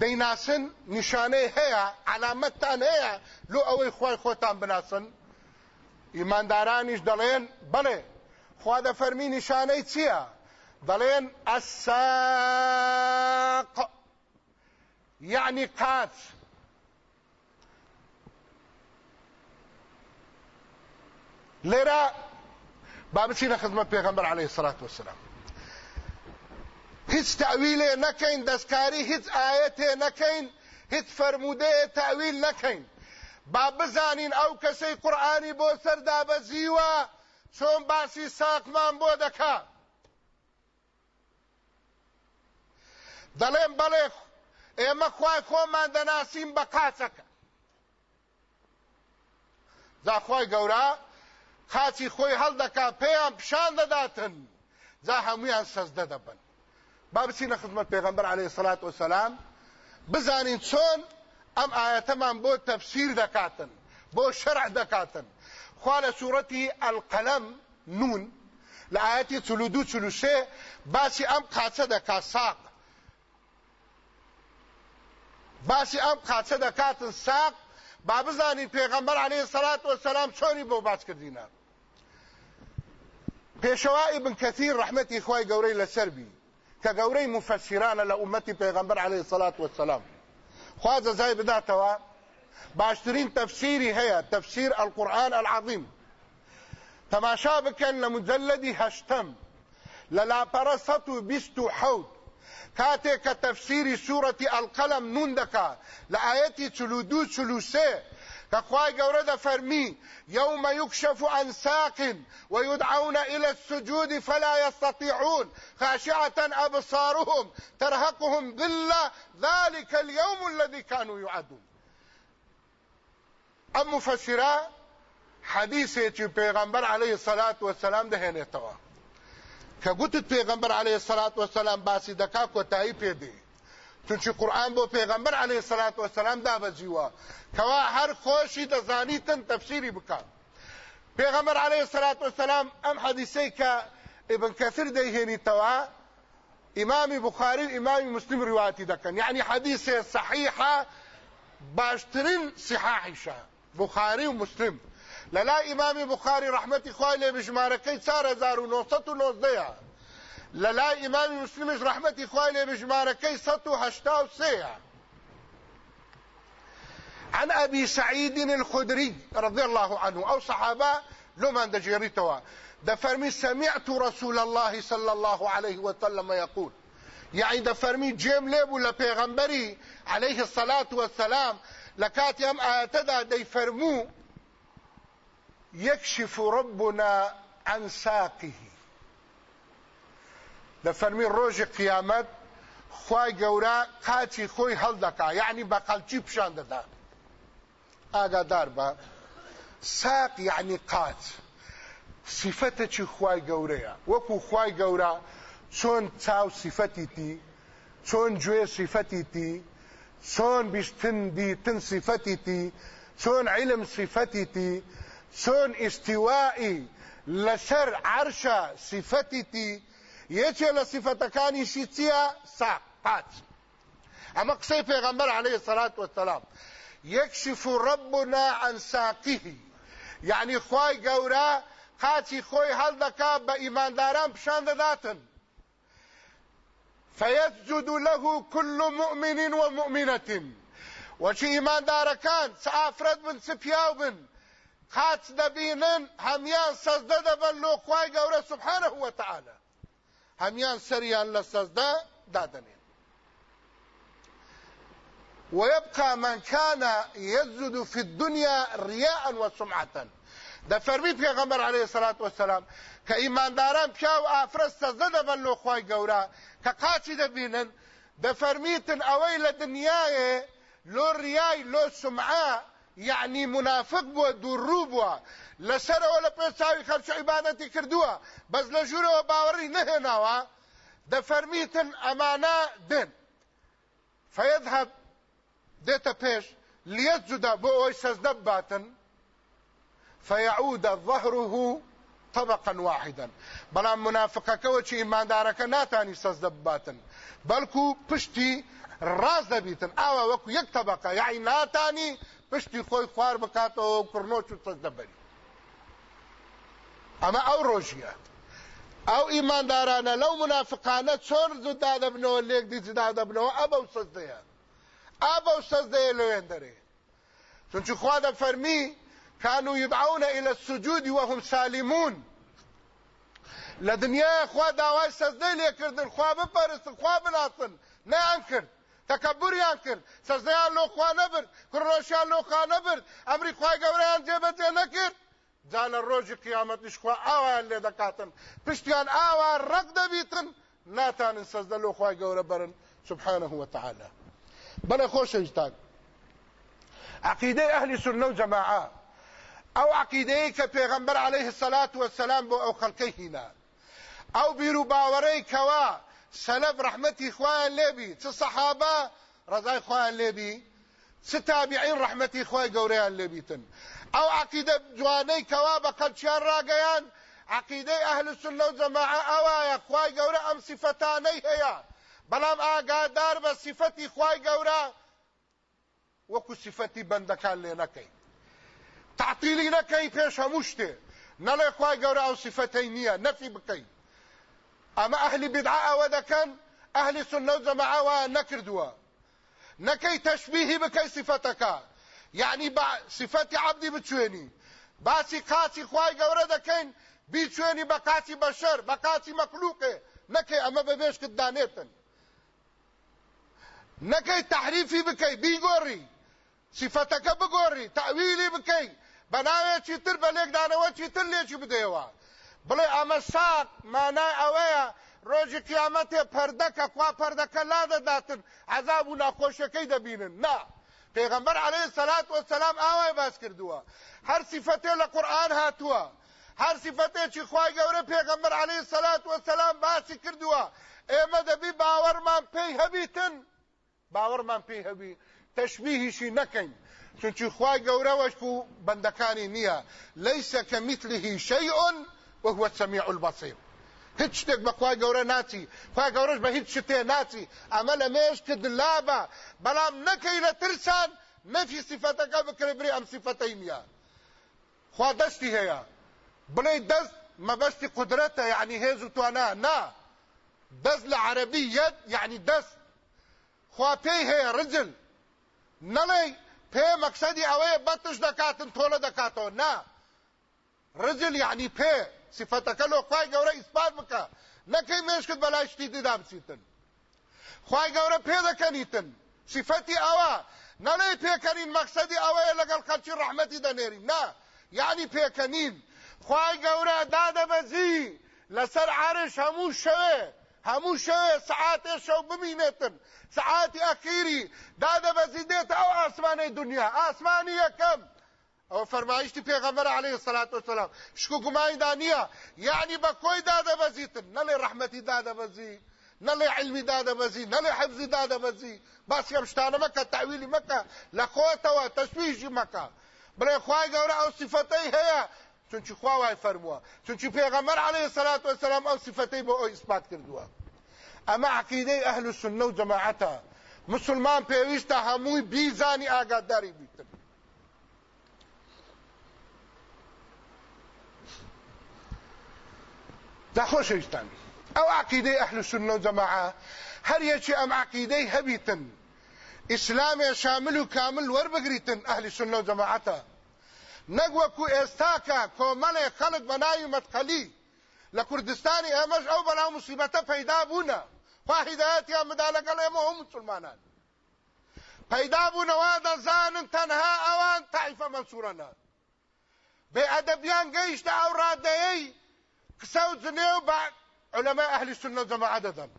دەیناسن نیشانەی هەیە علامەتتان هەیە لۆ ئەوەی خوای خۆتان بناسن. ئیماندارانیش دەڵێن بڵێ خوا دەفەرمی نیشانەی چییە؟ دەڵێن ئەساق یعنی قات لێرە با بچینە خزمەت پێغەمبەر عەلەیهی سەڵات وەسەلام. هیچ تەویلێ نەکەین دەستکاری هیچ ئاەتێ نەکەین هیچ فەرمودەیە تەویل نەکەین. با بزانین ئەو کەسەی قورئانی بۆ سەردا بەزیوە چۆن باسی ساقمان بۆ دەکا. دەڵێن بەڵێ ئێمە خوای خۆمان دەناسیین بە قاچەکە. زاخوای گەورە قاچی خۆی هەڵدەکا پێیان پیشان دەداتن. جا هەمویان سەزدە دەبن. با بچینە خزمەت پێغەمبەر عەلەیهی سەڵات وەسەلام بزانین چۆن ئەم ئاەتەمان بۆ تەفسیر دەکاتن بۆ شەرع دەکاتن. خوا لە سوورەتی ئەلقەلەم نون لە ئاەتی چلو دوو چلو شێ باسی ئەم قاچە دەکات ساق. باسی ئەم قاچە دەکاتن ساق با بزانین پێغەمبەر عەلەیهی سەڵات وەسەلام چۆنی بۆ باش کردینە پێشەوا ئیبن کەثیر ڕەحمەتی خوای گەورەی لەسەر بی. کە گەورەی مفسرانە لە عليه الصلاة والسلام. خوا جەزای بداتەوە باشترین تفسیری هەیە تفسیر القورآن العظیم تەماشا بکەن لە مجلدی هەشتم لە لاپەرە سەد و بیست و حەوت كاتي كتفسير سورة القلم نون دكا لآيتي تلودو تلوسي كخواي قورده فرمي. يوم يكشف عن ساق ويدعون إلى السجود فلا يستطيعون. خاشعة أبصارهم ترهقهم ذلة. ذلك اليوم الذي كانوا يعدون أم مفسرة؟ حدیث چې پیغمبر علیه الصلاة والسلام ده نه توا کګوت پیغمبر علیه الصلاة والسلام باسی دکا کوتای چونکی قرآن بۆ پێغەمبەر علیه الصلاة والسلام دابەجیوە. کەوا هەر خۆشی دەزانیتن تەفسیری بکەن پێغەمبەر علیه الصلاة والسلام ئەم حەدیسەی کە ابن کەثیر دەیهێنیتەوە ئیمامی بخاری و ئیمامی مسلم روایەتی دەکەن. یعنی حەدیسێ صحیحە باشترین صحاحیشە بخاری و مسلم. لەلا ئیمامی بخاری ڕەحمەتی خوای لێ بژمارەکەی 4919 هە صار 1919 للا إمام مسلم رحمتي خوالي بجماركي 183 عن أبي سعيد الخدري رضي الله عنه أو صحابة لمن دجيريتوا ده فرمي سمعت رسول الله صلى الله عليه وسلم يقول. يعني ده فرمي جيم ليبو لبيغمبري عليه الصلاة والسلام. لكات يم آتدا دي فرمو يكشف ربنا عن ساقه. لفرمي روج قيامت خوای گورا قاچی خوی هل دکا یعنی بقلچی پشان ددا آگادار با ساق یعنی قات. چې خوای گوریا وکو خوای گورا چون چاو صفتی تی چون جوی صفتی تی شون بيشتن بيتن صفتي شون علم صفتي شون استوائي لشر صفتي يتي لصفتكاني شيتيا ساقات أما قصي پیغمبر عليه الصلاة والسلام يكشف ربنا عن ساقه. يعني خواي قورا قاتي خوي هل دكا با ايمان داران بشان داتن فيسجد له كل مؤمن ومؤمنة وشي إيمان داركان سافرد بن سفياو بن. قات دبينن هميان سجده دبن لو خواي قوره سبحانه وتعالى هميان سريان لسجده دادنين ويبقى من كان يسجد في الدنيا رياء وسمعة. ده فرمي پیغمبر عليه الصلاة والسلام ایمانداران پیاو ئافرەت سەزدە دەبن لۆ خی گەورە کە قاچی دەفەرمیتن ئەوەی لە دنیاە لۆ ریای لۆ سمعە یعنی منافق بووە دووڕوو بووە لەسەرەوە لە پێچاوی خەرچ عیبانەتی کردووە بەس لە ژوورەوە باوەڕی نەهێناوە دەفەرمیتن ئەمانە دن فيذهب دێتە پێش ليسجد سەزدە باتن. فيعود ظهره طبقا واحدا. بەڵام منافقەکەەوە چی ئیماندارەکە ناتانی سەزدە بباتن بەڵکو پشتی ڕاز دەبیتن ئاوا وەکو یەک تەبقە یاعی ناتانی پشتی خۆی خوار بکاتەوە کوڕنۆچ و سەزدەبەری ئەمە ئەو ڕۆژیە. ئەو ئیماندارانە لەو منافقانە چۆن زودا دەبنەوە لێک دیجدا دەبنەوە ئەبە و سەزدەیە ئابە و سەزدەیە لەوێن دەرێ. چونچ خوا دەفەرمی كانوا يدعون إلى السجود وهم سالمون. لدنيا خوا داوای سجده لێ کردن خوا بپەرستن خوا بناسن نیان کرد تەکەبوریان کرد سەزدەیان لۆ خوا نەبرد کوڕۆشیان لۆ خوا نەبرد ئەمری خوای گەورەیان جێبەجێ نەکرد جا لە ڕۆژی قیامەتیش خوا ئاوایان لێ دەکاتن پشتیان ئاوا ڕق دەبیتن ناتانن سەزدە لۆ خوای گەورە بەرن سبحانه وتعالى بەڵێ خۆشەویستان عقیدەی ئەهلی سنە و جەماعە أو عقیدەیە کە پێغەمبەر عليه الصلاة والسلام بۆ ئەو خەڵکەی هینا. ئەو بیر و باوەڕەی لێبی چ سەحابە ڕزای خوایان لێبی چ تابعین ڕەحمەتی خوای گەورەیان لێبیتن ئەو عقیدە جوانەی کەوا بە قەلچیان ڕاگەیان عقیدەی ئەهل السنة والجماعة ئەوایە خوای گەورە ئەم صفتانەی هەیە بەڵام ئاگادار بە صفەتی خوای گەورە وەکو صفەتی بەندەکان لێ نەکەین. تعطیلی نەکەی پێش هەموو شتێ. نەڵێ خوای گەورە ئەو سیفەتەی نییە. نەفی بکەی ئەمە ئەهلی بدعا ئەوە دەکەن ئەهلی سنە و جەماعەوە نەکردووە نەکەی تەشبیهی بکەی سیفەتەکە یعنی با صفەتی عەبدی بچوێنی باسی قاچی خوای گەورە دەکەین بیچوێنی بە قاچی بەشەر بە قاچی مەخلوقێ نەکەی ئەمە بەبێشکت دانێتن نەکەی تحریفی بکەی بیگۆڕی سیفەتەکە بگۆڕی تەویلی بکەی بەناوێکی تر بە لێکدانەوەکی تر لێکی بدەیەوە بڵێ ئەمە ساق مانای ئەوەیە ڕۆژی قیامەتێ پەردەکە خوا پەردەکە لا دەداتن عذاب و ناخۆشیەکەی دەبینن. نا. پێغەمبەر عەلەیهی سەلات وەسەلام ئاوای باس کردووە. هەر سیفەتێ لە قورئان هاتووە. هەر سیفەتێکی خوای گەورە پێغەمبەر عەلەیهی سەلات وەسەلام باسی کردووە. ئێمە دەبی باوەڕمان پێی هەبیتن. باوەڕمان پێی هەبی. تەشبیهیشی نەکەین. چونکی خوای گەورەوەش و بەندەکانی نییە. لەیسە کە مثله شەیء وهو السميع البصير. هیچ شتێک بە خوای گەورە ناچی خوای گەورەش بە هیچ شتێ ناچی. ئەمە لە مێشت دلابە. بەڵام نەکەی لە ترسان نەفی سیفەتەکە بکرێ بری ئەم سیفەتەی نییە. خوا دەستی هەیە. بڵێ دەست مەبەستی قدرەتە یعنی هێز و توانە. نا. دەست لە عەربی یەد یعنی دەست. خوا پێی هەیە ڕجل. نەڵێ پێ مەقسەدی ئەوەیە بەتش دەکاتن تۆڵە دەکاتەوە. نا. ڕجل یعنی پێ. صفتەکە لۆ خوای گەورە ئیسپات بکە. نەکەی مێشکت بەلای شتی دیدا بچیتن. خوای گەورە پێ دەکەنیتن. صفەتی ئەوە نەڵێ پێکەنین مەقسەدی ئەوەیە لەگەڵ خەلکی ڕەحمەتی دەنێرین نا یعنی پێکەنین. خوای گەورە دادەبەزی لەسەر عرش هەموو شەوێ هەموو شەوێ سعاتێ شەو ببینێتن. سعاتی ئەخیری دادەبەزی دێتە ئەو ئاسمانەی دنیا. ئاسمانی یەکەم. أو فرمایشتی پیغمبر علیه الصلاة والسلام شکو گمانی دانیه. یعنی با کوی داده بزیتن؟ نلی رحمتی داده بزی نلی علمی داده بزی نلی حفظی داده بزی. بس یم شتانه مکه تعویلی مکه لخوتوا تشویشی مکه. بلی خواه گوره أو صفتی هیا چونچی خواه وای فرموه. چونچی پیغمبر علیه الصلاة والسلام أو صفتی با أو اثبات کردوه. اما عقیده أهل السنة و جماعته مسلمان پیوسته هموی بیزانی آگاداری بیتن. دا خۆشەویستان ئەو عقیدەی ئەهل سنە و جەماعە هەر یەکی ئەم عقیدەی هەبیتن. ئیسلامێ شامل و کامل وەربگریتن ئەهلی سنە و جەماعەتە نەک وەکو ئێستاکە کۆمەڵێ خەڵک بە ناوی مەتقەلی لە کوردستانی ئێمەش ئەو بەناو موسیبەتە پەیدا بوونە. خوا هیدایەتیان بدا لەگەڵ ئێمە هەموو مسلمانان. پەیدا بوونەوە دەزانن تەنها ئەوان تایفە مەنسوورەنە بێ ئەدەبیان گەیشتە ئەو ڕادەیەی قسە و جنێ و بە علەمای ئەهلی سنە جەماعە دەدەن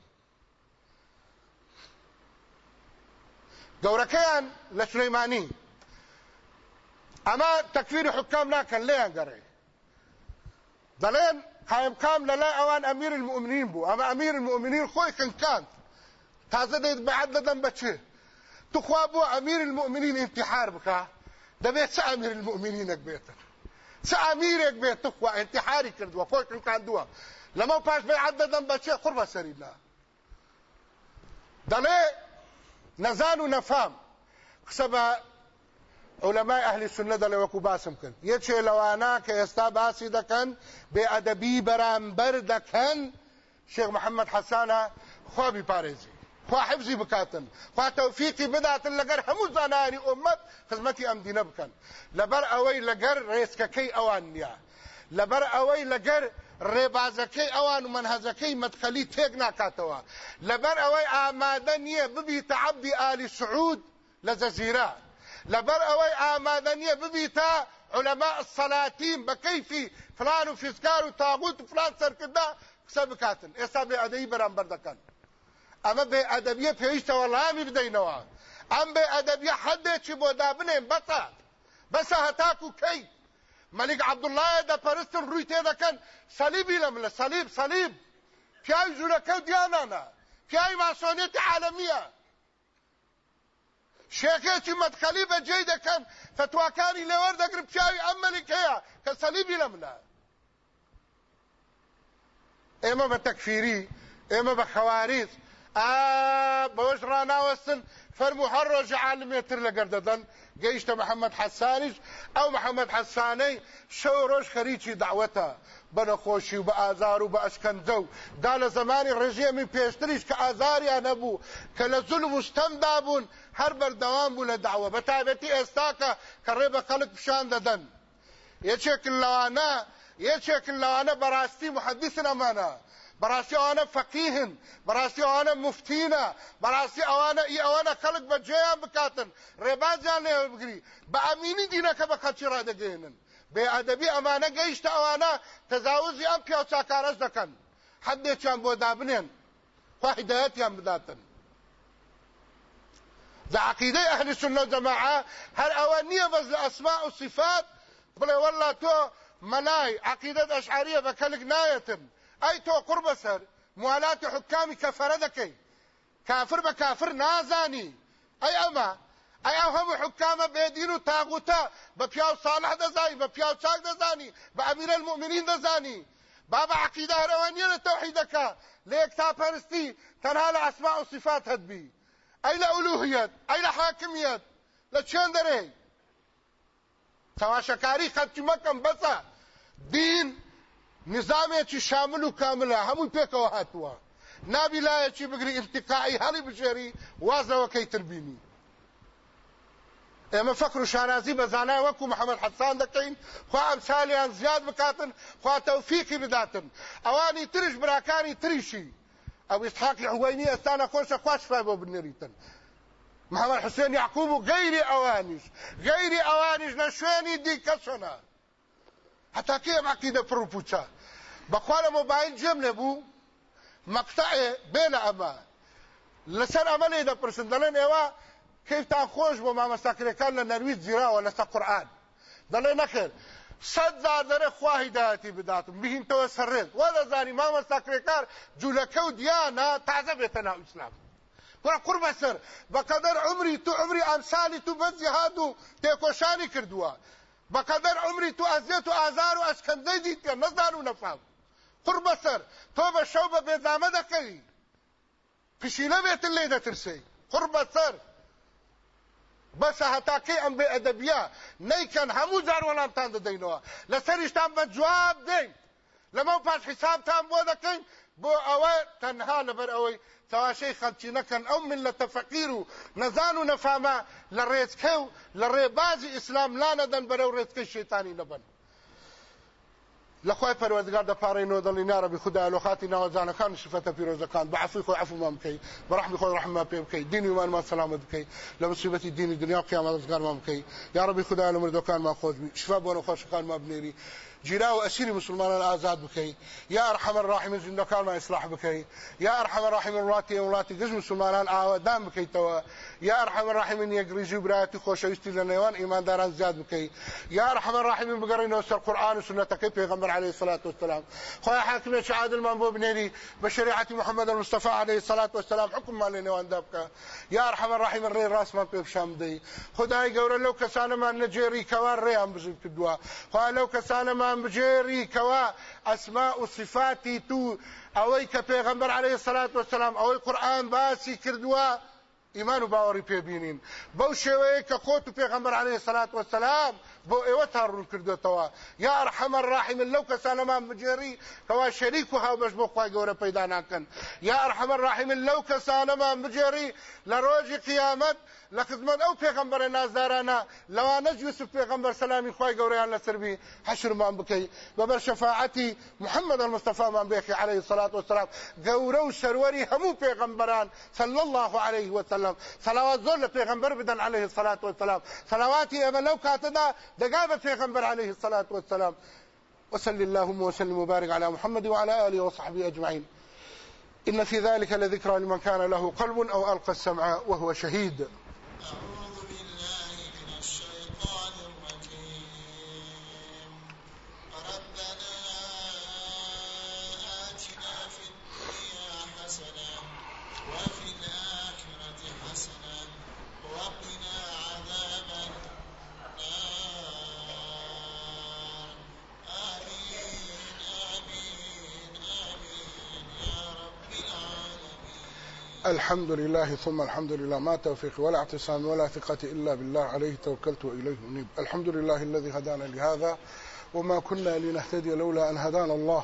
گەورەکەیان لە سلەیمانی ئەمە تەکفیری حکام ناکەن لێیان گەڕێ قایم کام لەلای ئەوان ئەمیر المؤمنین بوو ئەمە ئەمیر المؤمنین خۆی خنکاند تازە دەیت بەعەد دەدەن بەچێ تخوا بۆ ئەمیر المؤمنین انتحار بکە دەبێت چه ئەمیر المؤمنینێک بێتن چه ئەمیرێک بێت تخوا انتحاری کردووە خۆی قنقاندووە لەمە پاش بەیعەت دەدەم بەچێ قوربە سەریلا دەڵێ نەزان و نەفام قسە بە علماء أهل سنة دەڵێ وەکو باسم کرد یەکێ لەوانە کە ئێستا باسی دەکەن بێ ئەدەبی بەرامبەر دەکەن شێخ محەممەد حەسانە خوا بیپارێزی خوا حفظی بکاتن خوا تەوفیقی بداتن لەگەر هەموو زانانی ئومەت خزمەتی ئەم دینە بکەن لەبەر ئەوەی لەگەر ڕێسکەکەی ئەوان نییە لەبەر ئەوەی لەگەر ڕێبازەکەی ئەوان و منهەزەکەی مدخەلی تێک ناکاتەوە لەبەر ئەوەی ئامادە سعود لە لەبەر ئەوەی ئامادە نییە ببیتە علماء السلاطین بەکەیفی فلان و فیسکار و تاغوت و فلان سەرکردا قسە بکاتن ئێستا بێ ئەمە بێ ئەدەبیە پێویستەوە لامی بدەینەوە. ئەم بێ ئەدەبیە حەدێکی بۆ دابنێن؟ بەتا بەسە هەتاکو کەی؟ مەلیک عەبدوڵڵایە دەپەرستن ڕووی تێدەکەن سەلیبی لەم لە سەلیب سەلیب. پیاوی ژوورەکە و دیانانە. پیاوی ماسۆنێتی عالەمیە. شێخێکی مەدخەلی بەجێی دەکەن فتواکانی لێوەردەگرن پیاوی ئەم مەلیکەیە کە سەلیبی لە. منە ئێمە بە تەکفیری ئێمە بە خەواریز بەوەش ڕناوەستن فەرمو هەر ڕۆژە عالمێتر لەگەر دەدەن گەیشتە محەممەد حەسانیش ئەو محەممەد حەسانەی شەو ڕۆژ خەریکی داوەتە بە نەخۆشی و بە ئازار و بە ئەشکەنجە و دا لە زمانی ڕژێمی پێشتریش کە ئازاریان نەبوو کە لە زول وستەمدا بوون هەر بەردەوام بوو لە داوە. بە تایبەتی ئێستاکە کە ڕێ بە خەڵک پیشان دەدەن. یەکێکن لەوانە یەکێکن لەوانە بەڕاستی محەدیسن ئەمانە. بەڕاستی ئەوانە فەقیهن بەڕاستی ئەوانە مفتینە بەڕاستی ئەوانە ئی ئەوانە کەڵک بە جێیان بکاتن. ڕێبازیان لێ بگری. بە ئەمینی دینەکە بە خەچی ڕادەگەێنن بێ ئەدەبی ئەمانە گەیشتە ئەوانە تەزاوزی ئەم پیا چاکارەش دەکەن. حدێکیان بۆ دابنێن. خوا هیدایەتیان بداتن. ذا عقيدة أهل السنة والجماعة هل أوانية بس لأسماء وصفات بلا والله أي تو قرب سر موالات حكامي كفر دكي كافر بكافر نازاني. أي أما أي هم حكام بيدين تاغوتا ببياو صالح دزاني ببياو شاك دزاني بأمير المؤمنين دزاني بابا عقيدة روانية لتوحيدك ليك تابرستي تنها لأسماء وصفات هدبي أي لألوهيات أي لحاكميات لچند دري تماشاکاری خەڵکی مەکەم بەسە دین نظامێکی شامل و کاملە هەمووی پێکەوە هاتووە. نابی لایەکی بگری ارتقاعی هەڵی بژێری وازەوەکەی تربینی ئێمە فەکر و شارازی بە زانای وەکو محەممەد حەسان دەکەین خوا ئەمسالیان زیاد بکاتن خوا تەوفیقی بداتن. ئەوانی ترش براکانی تریشی. ئەو ئسحاقی حوەینی ئێستانە خۆشە خوش فای بۆ بنێریتن. محەممەد حسێن یعقوب و غەیری ئەوانیش. غەیری ئەوانیش لە شوێنی دیکەچۆنا هەتا کێم عقیدە پڕ و پوچە؟ بخوار موبایل جمع نه بو مقطع بین اما. لسر عملی دا پرسندلن ایوه كيف تاخوش بما مساكر كان لنرويج زرا ولا قرآن. دلي نخر صد زار در خواه هدایتی بداتم بهین تو سرد ودا زانی ما مساکر کار جولکو دیانا تازه بیتنا اسلام. ورا قرب سر. بقدر عمری تو عمری امثالی تو بد جهادو تکوشانی کردوا. بقدر عمری تو ازیت و ازار و اسکنده دیت نزدانو نفهم. قوربە سەر تۆ بە شەو بە بێزامە دەکەوی پشیلە بێتن لێ دەترسی قوربە سەر بەسە هەتاکەی ئەم بێ ئەدەبیا نەیکەن هەموو جار وەڵامتان دەدەینەوە لەسەریشتان بە جواب دەین لەمە پاش حیسابتان بۆ دەکەین بۆ ئەوە تەنها لەبەر ئەوەی تەواشەی خەلکی نەکەن ئەو ملەتە فەقیر و نەزان و نەفامە لە ڕێزکە و لە ڕێبازی ئیسلام لا نەدەن بەرەو ڕێزکەی شێتانی نەبن لخوای پروردگار د پاره نو دل نه رب خدا له خاطی نه ځان خان صفته پیروز کان بعفو خو عفو مام کوي برحم خو رحمه په کوي دین ایمان ما سلامت کوي له مصیبت دین دنیا قیامت زګر مام کوي یا رب خدا له مرد کان ما شفا کان ما بنيري جيرا واسير مسلمان آزاد بكي. يا أرحم الراحمين زندكان ما إصلاح بكي. يا أرحم الراحمين راتي ولاتي جز مسلمان آودان بكي توا. يا أرحم الراحمين يقريزي براتي خوشويستي لنيوان إيمان داران زياد بكي. يا أرحم الراحمين بقرين وسر قرآن وسنتك پیغمبر عليه الصلاة والسلام. خويا حاكم شعاد المنبوب نيري بشريعة محمد المصطفى عليه الصلاة والسلام. حكم ما لنيوان دابك يا أرحم الراحمين ري راس ما بيب شامدي خداي قورا لو كسانا ما نجيري كوان ري ام بزيب كدوا خويا لو كسانا تمام جيري كوا اسماء وصفاتي تو. اوي كبيغمبر عليه الصلاة والسلام اوي قرآن باسي كردوا ایمان و باوری پی بینین بو شوه که قوت پیغمبر علیه الصلاة والسلام بۆ ئێوە تا ڕوون کردوێتەوە یا ئەرحەمە الراحمن لەو کەسانەمان بجێری کەوا شەریک و هاوبەش بۆ خوای گەورە پەیدا ناکەن یا ئەرحەمە الراحمن لەو کەسانەمان بجێری لە ڕۆژی قیامەت لە خزمەت ئەو پێغەمبەرە نازدارانە لەوانە یوسف پێغەمبەر سەلامی خوای گەورەیان لەسەربی حەشرمان بکەی بەبەر شەفاعەتی محمد المصطفى من بێخی عليه الصلاة والسلام. گەورە و سەروەری هەموو پێغەمبەران صلى الله عليه وسلم. صلوات زۆر لە پێغەمبەر بدەن عليه الصلاة والسلام. صلواتی ئێمە لەو کاتەدا دەگا بە پێغەمبەر عليه الصلاة والسلام. وصل اللهم وسلم وبارك على محمد وعلى آله وصحبه أجمعين. إن في ذلك لذكرى لمن كان له قلب أو ألقى السمع وهو شهيد أعوذ بالله من الشيطان الرجيم ربنا آتنا في الدنيا حسنة وفي الآخرة حسنة وقنا عذاب النار آمين آمين آمين يا رب العالمين الحمد لله ثم الحمد لله ما توفيق ولا اعتصام ولا ثقة إلا بالله عليه توكلت وإليه أنيب. الحمد لله الذي هدانا لهذا وما كنا لنهتدي لولا أن هدانا الله.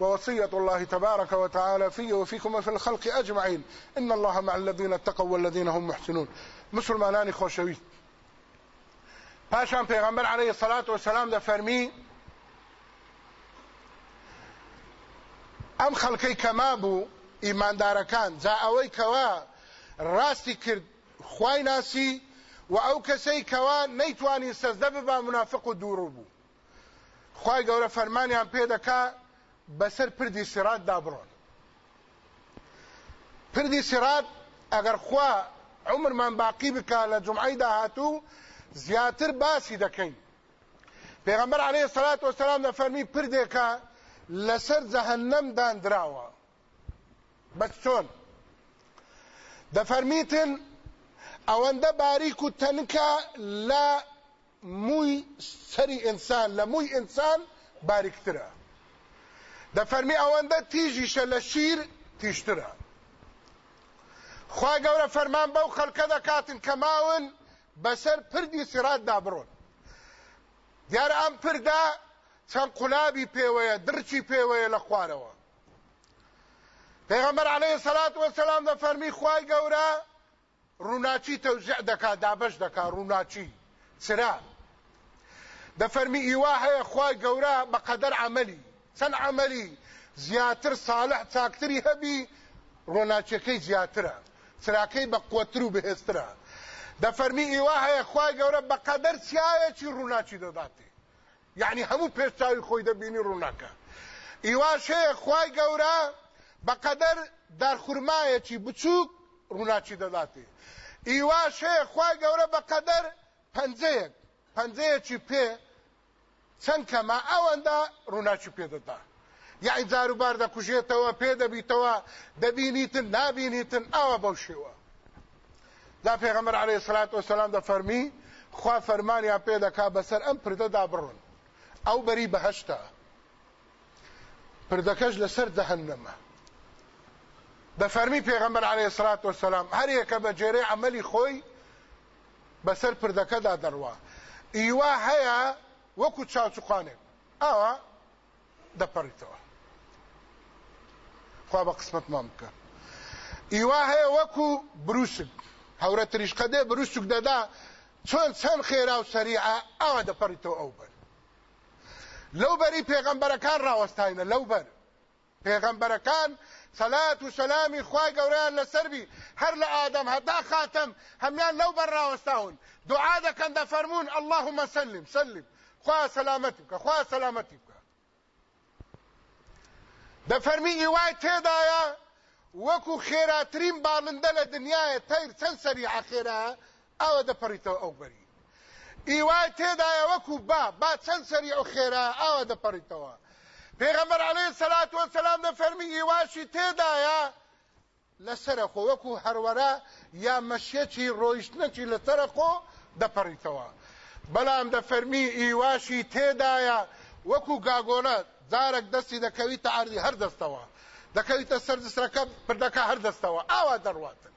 ووصية الله تبارك وتعالى في وفيكم وفي الخلق أجمعين. إن الله مع الذين اتقوا والذين هم محسنون. مسلمانانی خۆشەویست پاشان پێغەمبەر عليه الصلاة والسلام دەفەرمی ئەم خەڵکەی کەما بوو ئیماندارەکان جا ئەوەی کەوا ڕاستی کرد خوای ناسی و ئەو کەسەی کەوا نەیتوانی سەزدە ببا منافق و دوور بوو خوای گەورە فەرمانیان پێ دەکا بەسەر پردی سرات دابڕۆن. پردی سرات ئەگەر خوا عمرمان باقی بکە لە جمعی داهاتوو زیاتر باسی دەکەین. پێغەمبەر عليه الصلاة والسلام دەفەرمی پردێکە لەسەر جەهەنەم دانراوە بەس چۆن؟ دەفەرمیتن ئەوەندە باریک و تەنکە لە مووی سەری ئینسان لە مووی ئینسان باریکترە. دەفەرمی ئەوەندە تیژیشە لە شیر تیشترە. خوا گەورە فەرمان بەو خەڵکە دەکاتن کە ماون بەسەر پردی سرات دابڕۆن. دیارە ئەم پردا چەند قولابی پێوەیە درچی پێوەیە لە خوارەوە. پێغەمبەر عەلەیهی سەلات وەسەلام دەفەرمی خوای گەورە ڕووناچی تەوزیع دەکا دابەش دەکا ڕووناچی چرا دەفەرمی ئیوا هەیە خوای گەورە بەقەدەر عەمەلی چەند عملی زیاتر صالح چاکتری هەبی ڕۆناچەکەی زیاترە. چراکەی بە قوتر و بەهێسترە. دەفەرمی ئیوا هەیە خوای گەورە بەقەدەر چیایەکی ڕووناچی دەداتێ یعنی هەموو پێشچاوی خۆی دەبینی ڕووناکە. ئیواش هەیە خوای گەورە بەقەدەر دارخورمایەکی بچووک ڕووناچی دەداتێ ئیواش هەیە خوای گەورە بەقەدەر پەنجەیەک پەنجەیەکی پێ چەند کەما ئەوەندە ڕووناچی پێدەدا. یاعی جاروبار دەکوژێتەوە پێ دەبیتەوە دەبینیتن نابینیتن ئەوە بەو شێوە. دا پێغەمبەر عەلەیهی سەلات وەسەلام دەفەرمی خوا فەرمانیان پێ دەکا بەسەر ئەم پردەدا بڕۆن ئەو بەری بەهەشتا پردەکەش لەسەر جەهەنەمە دەفەرمی پێغەمبەر عەلەیهی سەلات وەسەلام هەر یەکە بە جێرەی عەمەلی خۆی بەسەر پردەکەدا دەڕوا. ئیوا هەیە وەکو چاوچوقانێک ئاوا دەپەڕیتەوە. خوا بە قسمەتمان بکە. ئیوا هەیە وەکو بروسک. هەورە تریشقە دێ بروسک دەدا چۆن چەند خێرا و سەریعە ئاوا دەپەڕیتەوە ئەو بەر. لەو بەری پێغەمبەرەکان ڕاوەستاینە لەو بەر. پێغەمبەرەکان سەلات و سەلامی خوای گەورەیان لەسەربی هەر لە ئادەم هەتا خاتەم هەمیان لەو بەر ڕاوەستاون. دوعا دەکەن دەفەرمون اللهم سلم سلم. خوا سلامتی بکە خوا سلامتی بکە. دەفەرمی ئیوای تێدایە وەکو خێراترین باڵندە لە دنیاە تەیر چەند سەریع خێرا ئەوە دەپەڕیتەوە ئەو بەری. ئیوای تێدایە وەکو با با چەند سەری ئەو خێرا ئەوە دەپەڕیتەوە. پێغەمبەر عەلەیهی سەلات وەسەلام دەفەرمی ئیواشی تێدایە لەسەرخۆ وەکو هەروەرە یا مەشیەکی ڕۆیشتنەکی لەسەرخۆ دەپەڕیتەوە. بەڵام دەفەرمی ئیواشی تێدایە وەکو گاگۆنە جارێک دەستی دەکەویتە ئاردی هەر دەستەوە. دەکەویتە سەر دەسرەکە پردەکە هەر دەستەوە. ئاوا دەڕواتن.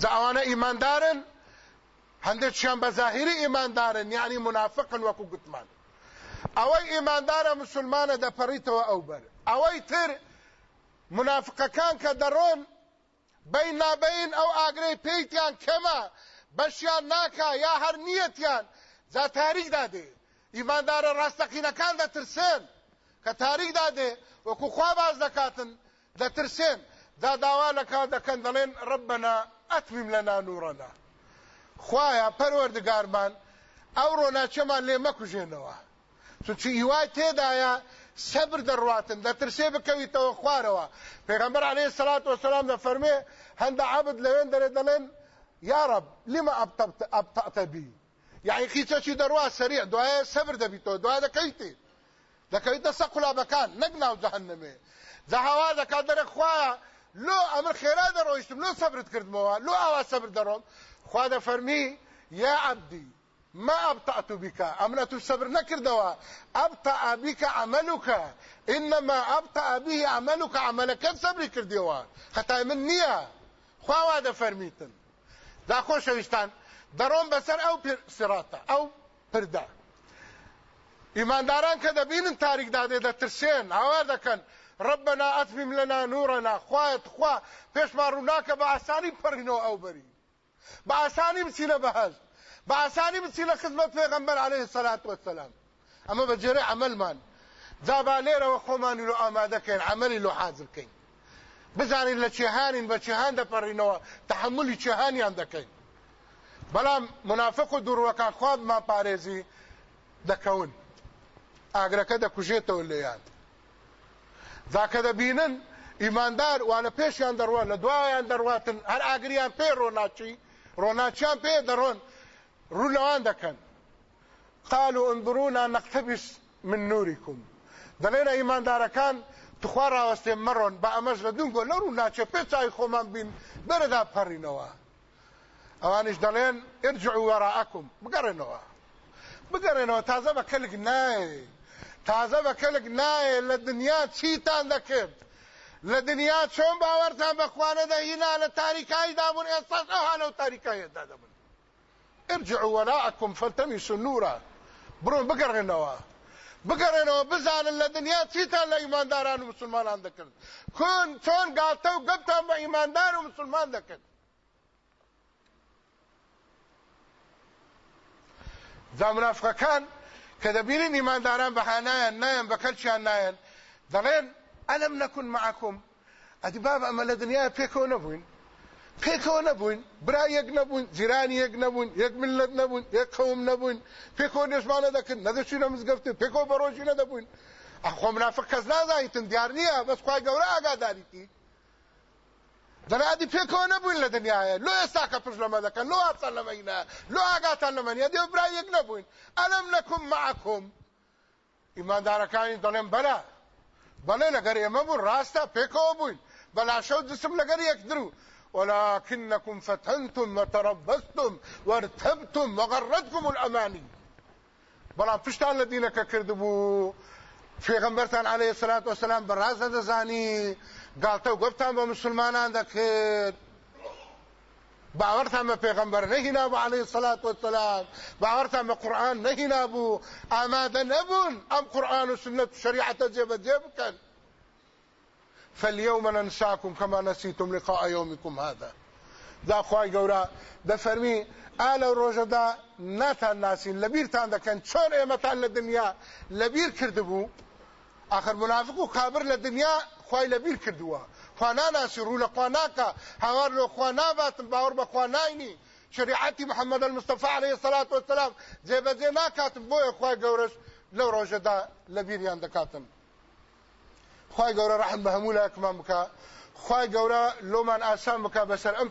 جا ئەوانە ئیماندارن هەندێکیان بە زاهری ئیماندارن یعنی منافقن وەکو گوتمان. ئەوەی ئیماندارە مسلمانە دەپەڕیتەوە ئەو بەر. ئەوەی تر منافقەکان کە دەڕۆن بین نابین ئەو ئاگرەی پێیتیان کەمە بەشیان ناکا یا هەر نیەتیان. جا تاریک دادێ. ئیماندارە ڕاستەقینەکان دەترسێن. کە تاریک دادێ وەکو خوا باز دەکاتن دەترسێن. دا داوا لەکا دەکەن دەڵێن ڕبنا ئەتمیم لەنا نورەنا خوایە پەروەردگارمان ئەو ڕۆناچەمان لێ مەکوژێنەوە. چونچی هیوای تێدایە سەبر دەڕواتن دەترسێ بکەویتەوە خوارەوە. پێغەمبەر عەلەیهی سەلات وەسەلام دەفەرمێ هەندە عەبد لەوێن دەرێ دەڵێن يا رب لما أبطأت, أبطأت بي؟ يعني قيتشي دروا سريع دعاء صبر دبيتو دعاء دكيتي دكيت سقلا بكان نقنا جهنم. زهوا دەکات دەرە خوایە لۆ ئەمر خێرا دەڕۆیشتم لۆ سەبرت کردمەوە لۆ ئاوا سەبر دەڕۆم خوا دەفەرمی یا عەبدی ما أبطأت بك أمنة الصبر نكردوا. أبطأ بك عملك إنما أبطأ به عملك عملك الصبر كردوا خطأ من نية. خوا هذا فرميتن. دا خوش ويستان درون بسر أو سراطة أو پردا. ایمانداران که دبین تاریک داده د ترسین هوا دکن ربنا أتمم لنا نورنا خوایت خوا. پیش ما روناکه با آسانی پرینو أو بری با آسانی بسینه بهز با آسانی بسینه خدمت پیغمبر علیه الصلاة والسلام. اما بجری عمل من جابا لێرە و خۆمانی لۆ ئامادەکەین عملی لۆ حاضرکەین بزانین لە چێهانین بە چێهان دەپەڕینەوە. تحملی چێهانیان دەکەین. بەڵام منافق و دوڕوەکان خوابمان پارێزی دەکەون. ئاگرەکە دەکوژێتەوە لێیان ذاکە دەبینن ئیماندار وانە پێشیان دەڕوە لە دوایان دەڕواتن هەر ئاگریان پێ ڕۆناچی ڕۆناچیان پێ دەڕۆن ڕوو لەوان دەکەن. قالوا انظرونا نقتبس من نوركم دەڵێنە ئیماندارەکان تخوا ڕاوەستێ مەڕۆن بە ئەمەش لە دونگۆ لە ڕوو ناچێ پێ چای خۆمان بین بەرەدا پەڕینەوە. ئەوانش دەڵێن ارجعوا وراءكم بگەڕێنەوە. بگەڕێنەوە تازە بە کەلک نایە تازە بە کەلک نایە لە دنیا چیتان دەکرد؟ لە دنیا چۆن باوەرتان بەخوانە دەهینا لە تاریکایی دابوون؟ ئێستاش ئەوانە و تاریکایەدا دەبن. ارجعوا وراءكم فالتمسوا نورا. برون بگەڕێنەوە. بگەڕێنەوە بزانن لە دنیا چیتان لە ئیمانداران و مسلمانان دەکرد. کون چۆن گاتە و گەبتان بە ئیماندار و مسلمان دەکرد. دا منافقەکان کە دەبینین ئیمانداران بەهانایان نایەن بە کەلچیان نایەن دەڵێن ئەلم نەکون معکم. ئەدی بابە ئەمە لە دنیا پێکەوە نەبووین. پێکەوە نەبووین برا یەک نەبووین جیرانی یەک نەبوون یەک ملت نەبوون یەک قەوم نەبووین. پێکەوە نێژمانە دەکرد نەدەچینە مزگەفتێ پێکەوە بە ڕۆژی نەدەبووین. ئەخۆ منافق کەس نازانیتن دیار نییە بەس خوای گەورە ئاگاداریتی. دەنادی پێکەوە نەبووین لە دنیاە. لۆ ئێستا کە پشت لەمە دەکەن لۆ ئاسان لەمەینە لۆ ئاگاتان لەمەنیە دێ برا یەک نەبووین. ئەلم نەکم معکم ئیماندارەکانی دەڵێن بەلا بەڵێ لەگەر ئێمە بوون ڕاستە پێکەوە بووین. بەلاشە و جسم لەگەر یەکدرو ولكنكم فتنتم وتربصتم وارتبتم وغرتكم الأماني. بەڵام پشتان لە دینەکە کردبوو پێغمبەرتان عليه الصلاة والسلام بەڕاز دەزانی گالتە و گفتان بە مسلمانان دەکرد باوەرتان بە پێغمبەر نەهینا بوو عليه الصلاة والسلام باوەرتان بە قورآن نەهینا بوو ئامادە نەبوون ئەم قورآن و سنت شریعەتە جێبەجێ بکەن فاليوم ننساكم كما نسيتم لقاء يومكم هذا. دا خوای گەورە دەفەرمی ئا لەو ڕۆژەدا ناتان ناسین. لەبیرتان دەکەن چۆن ئێمەتان لە دنیا لەبیر کردبوو؟ آخر منافق و کابر لە دنیا خوای لەبیر کردووە. خوا ناناسی ڕوو لە خوا ناکە هاوار لە خوا بە خوا ناینی. شریعەتی محەممەد المستەفا عليه الصلاة والسلام جێبەجێ ناکاتم. بۆیە خوای گەورەش لەو ڕۆژەدا لەبیریان دەکاتن. خی گەورە ڕحم بە هەموو لایەکمان بکە. خی گەورە لۆمان ئاسان بکە بەسەر ئەم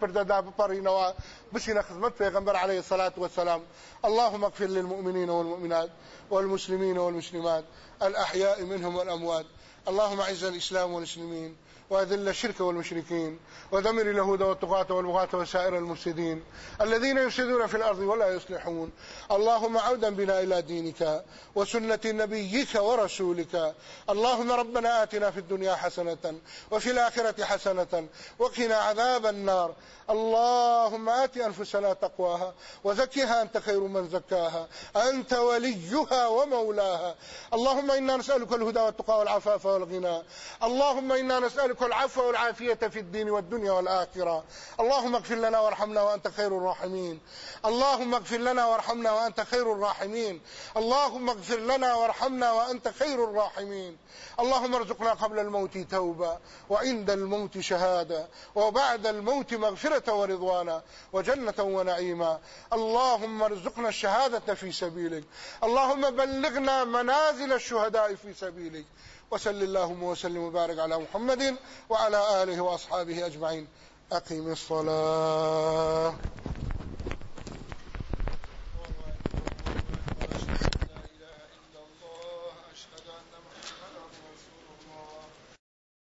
پردەدا بپەڕینەوە. بشینە خزمەت پێغمبەر عليه الصلاة والسلام اللهم اغفر للمؤمنين والمؤمنات والمسلمين والمسلمات. الأحياء منهم والأموات. اللهم اعز الإسلام والمسلمين. وأذل الشرك والمشركين ودمر اليهود والطغاة والبغاة وسائر المفسدين الذين يفسدون في الأرض ولا يصلحون. اللهم عودا بنا إلى دينك وسنة نبيك ورسولك. اللهم ربنا آتنا في الدنيا حسنة وفي الآخرة حسنة وقنا عذاب النار. اللهم آت أنفسنا تقواها وزكها أنت خير من زكاها. أنت وليها ومولاها. اللهم إنا نسألك الهدى والتقى والعفاف والغنى. اللهم إنا نسألك العفو والعافية في الدين والدنيا والآخرة. اللهم اغفر لنا وارحمنا وأنت خير الراحمين. اللهم اغفر لنا وارحمنا وأنت خير الراحمين. اللهم اغفر لنا وارحمنا وأنت خير الراحمين. اللهم ارزقنا قبل الموت توبة وعند الموت شهادة وبعد الموت مغفرة ورضوانا وجنة ونعيما. اللهم ارزقنا الشهادة في سبيلك. اللهم بلغنا منازل الشهداء في سبيلك. وسل اللهم وسلم وبارك على محمد وعلى آله وأصحابه أجمعين. أقيم الصلاة.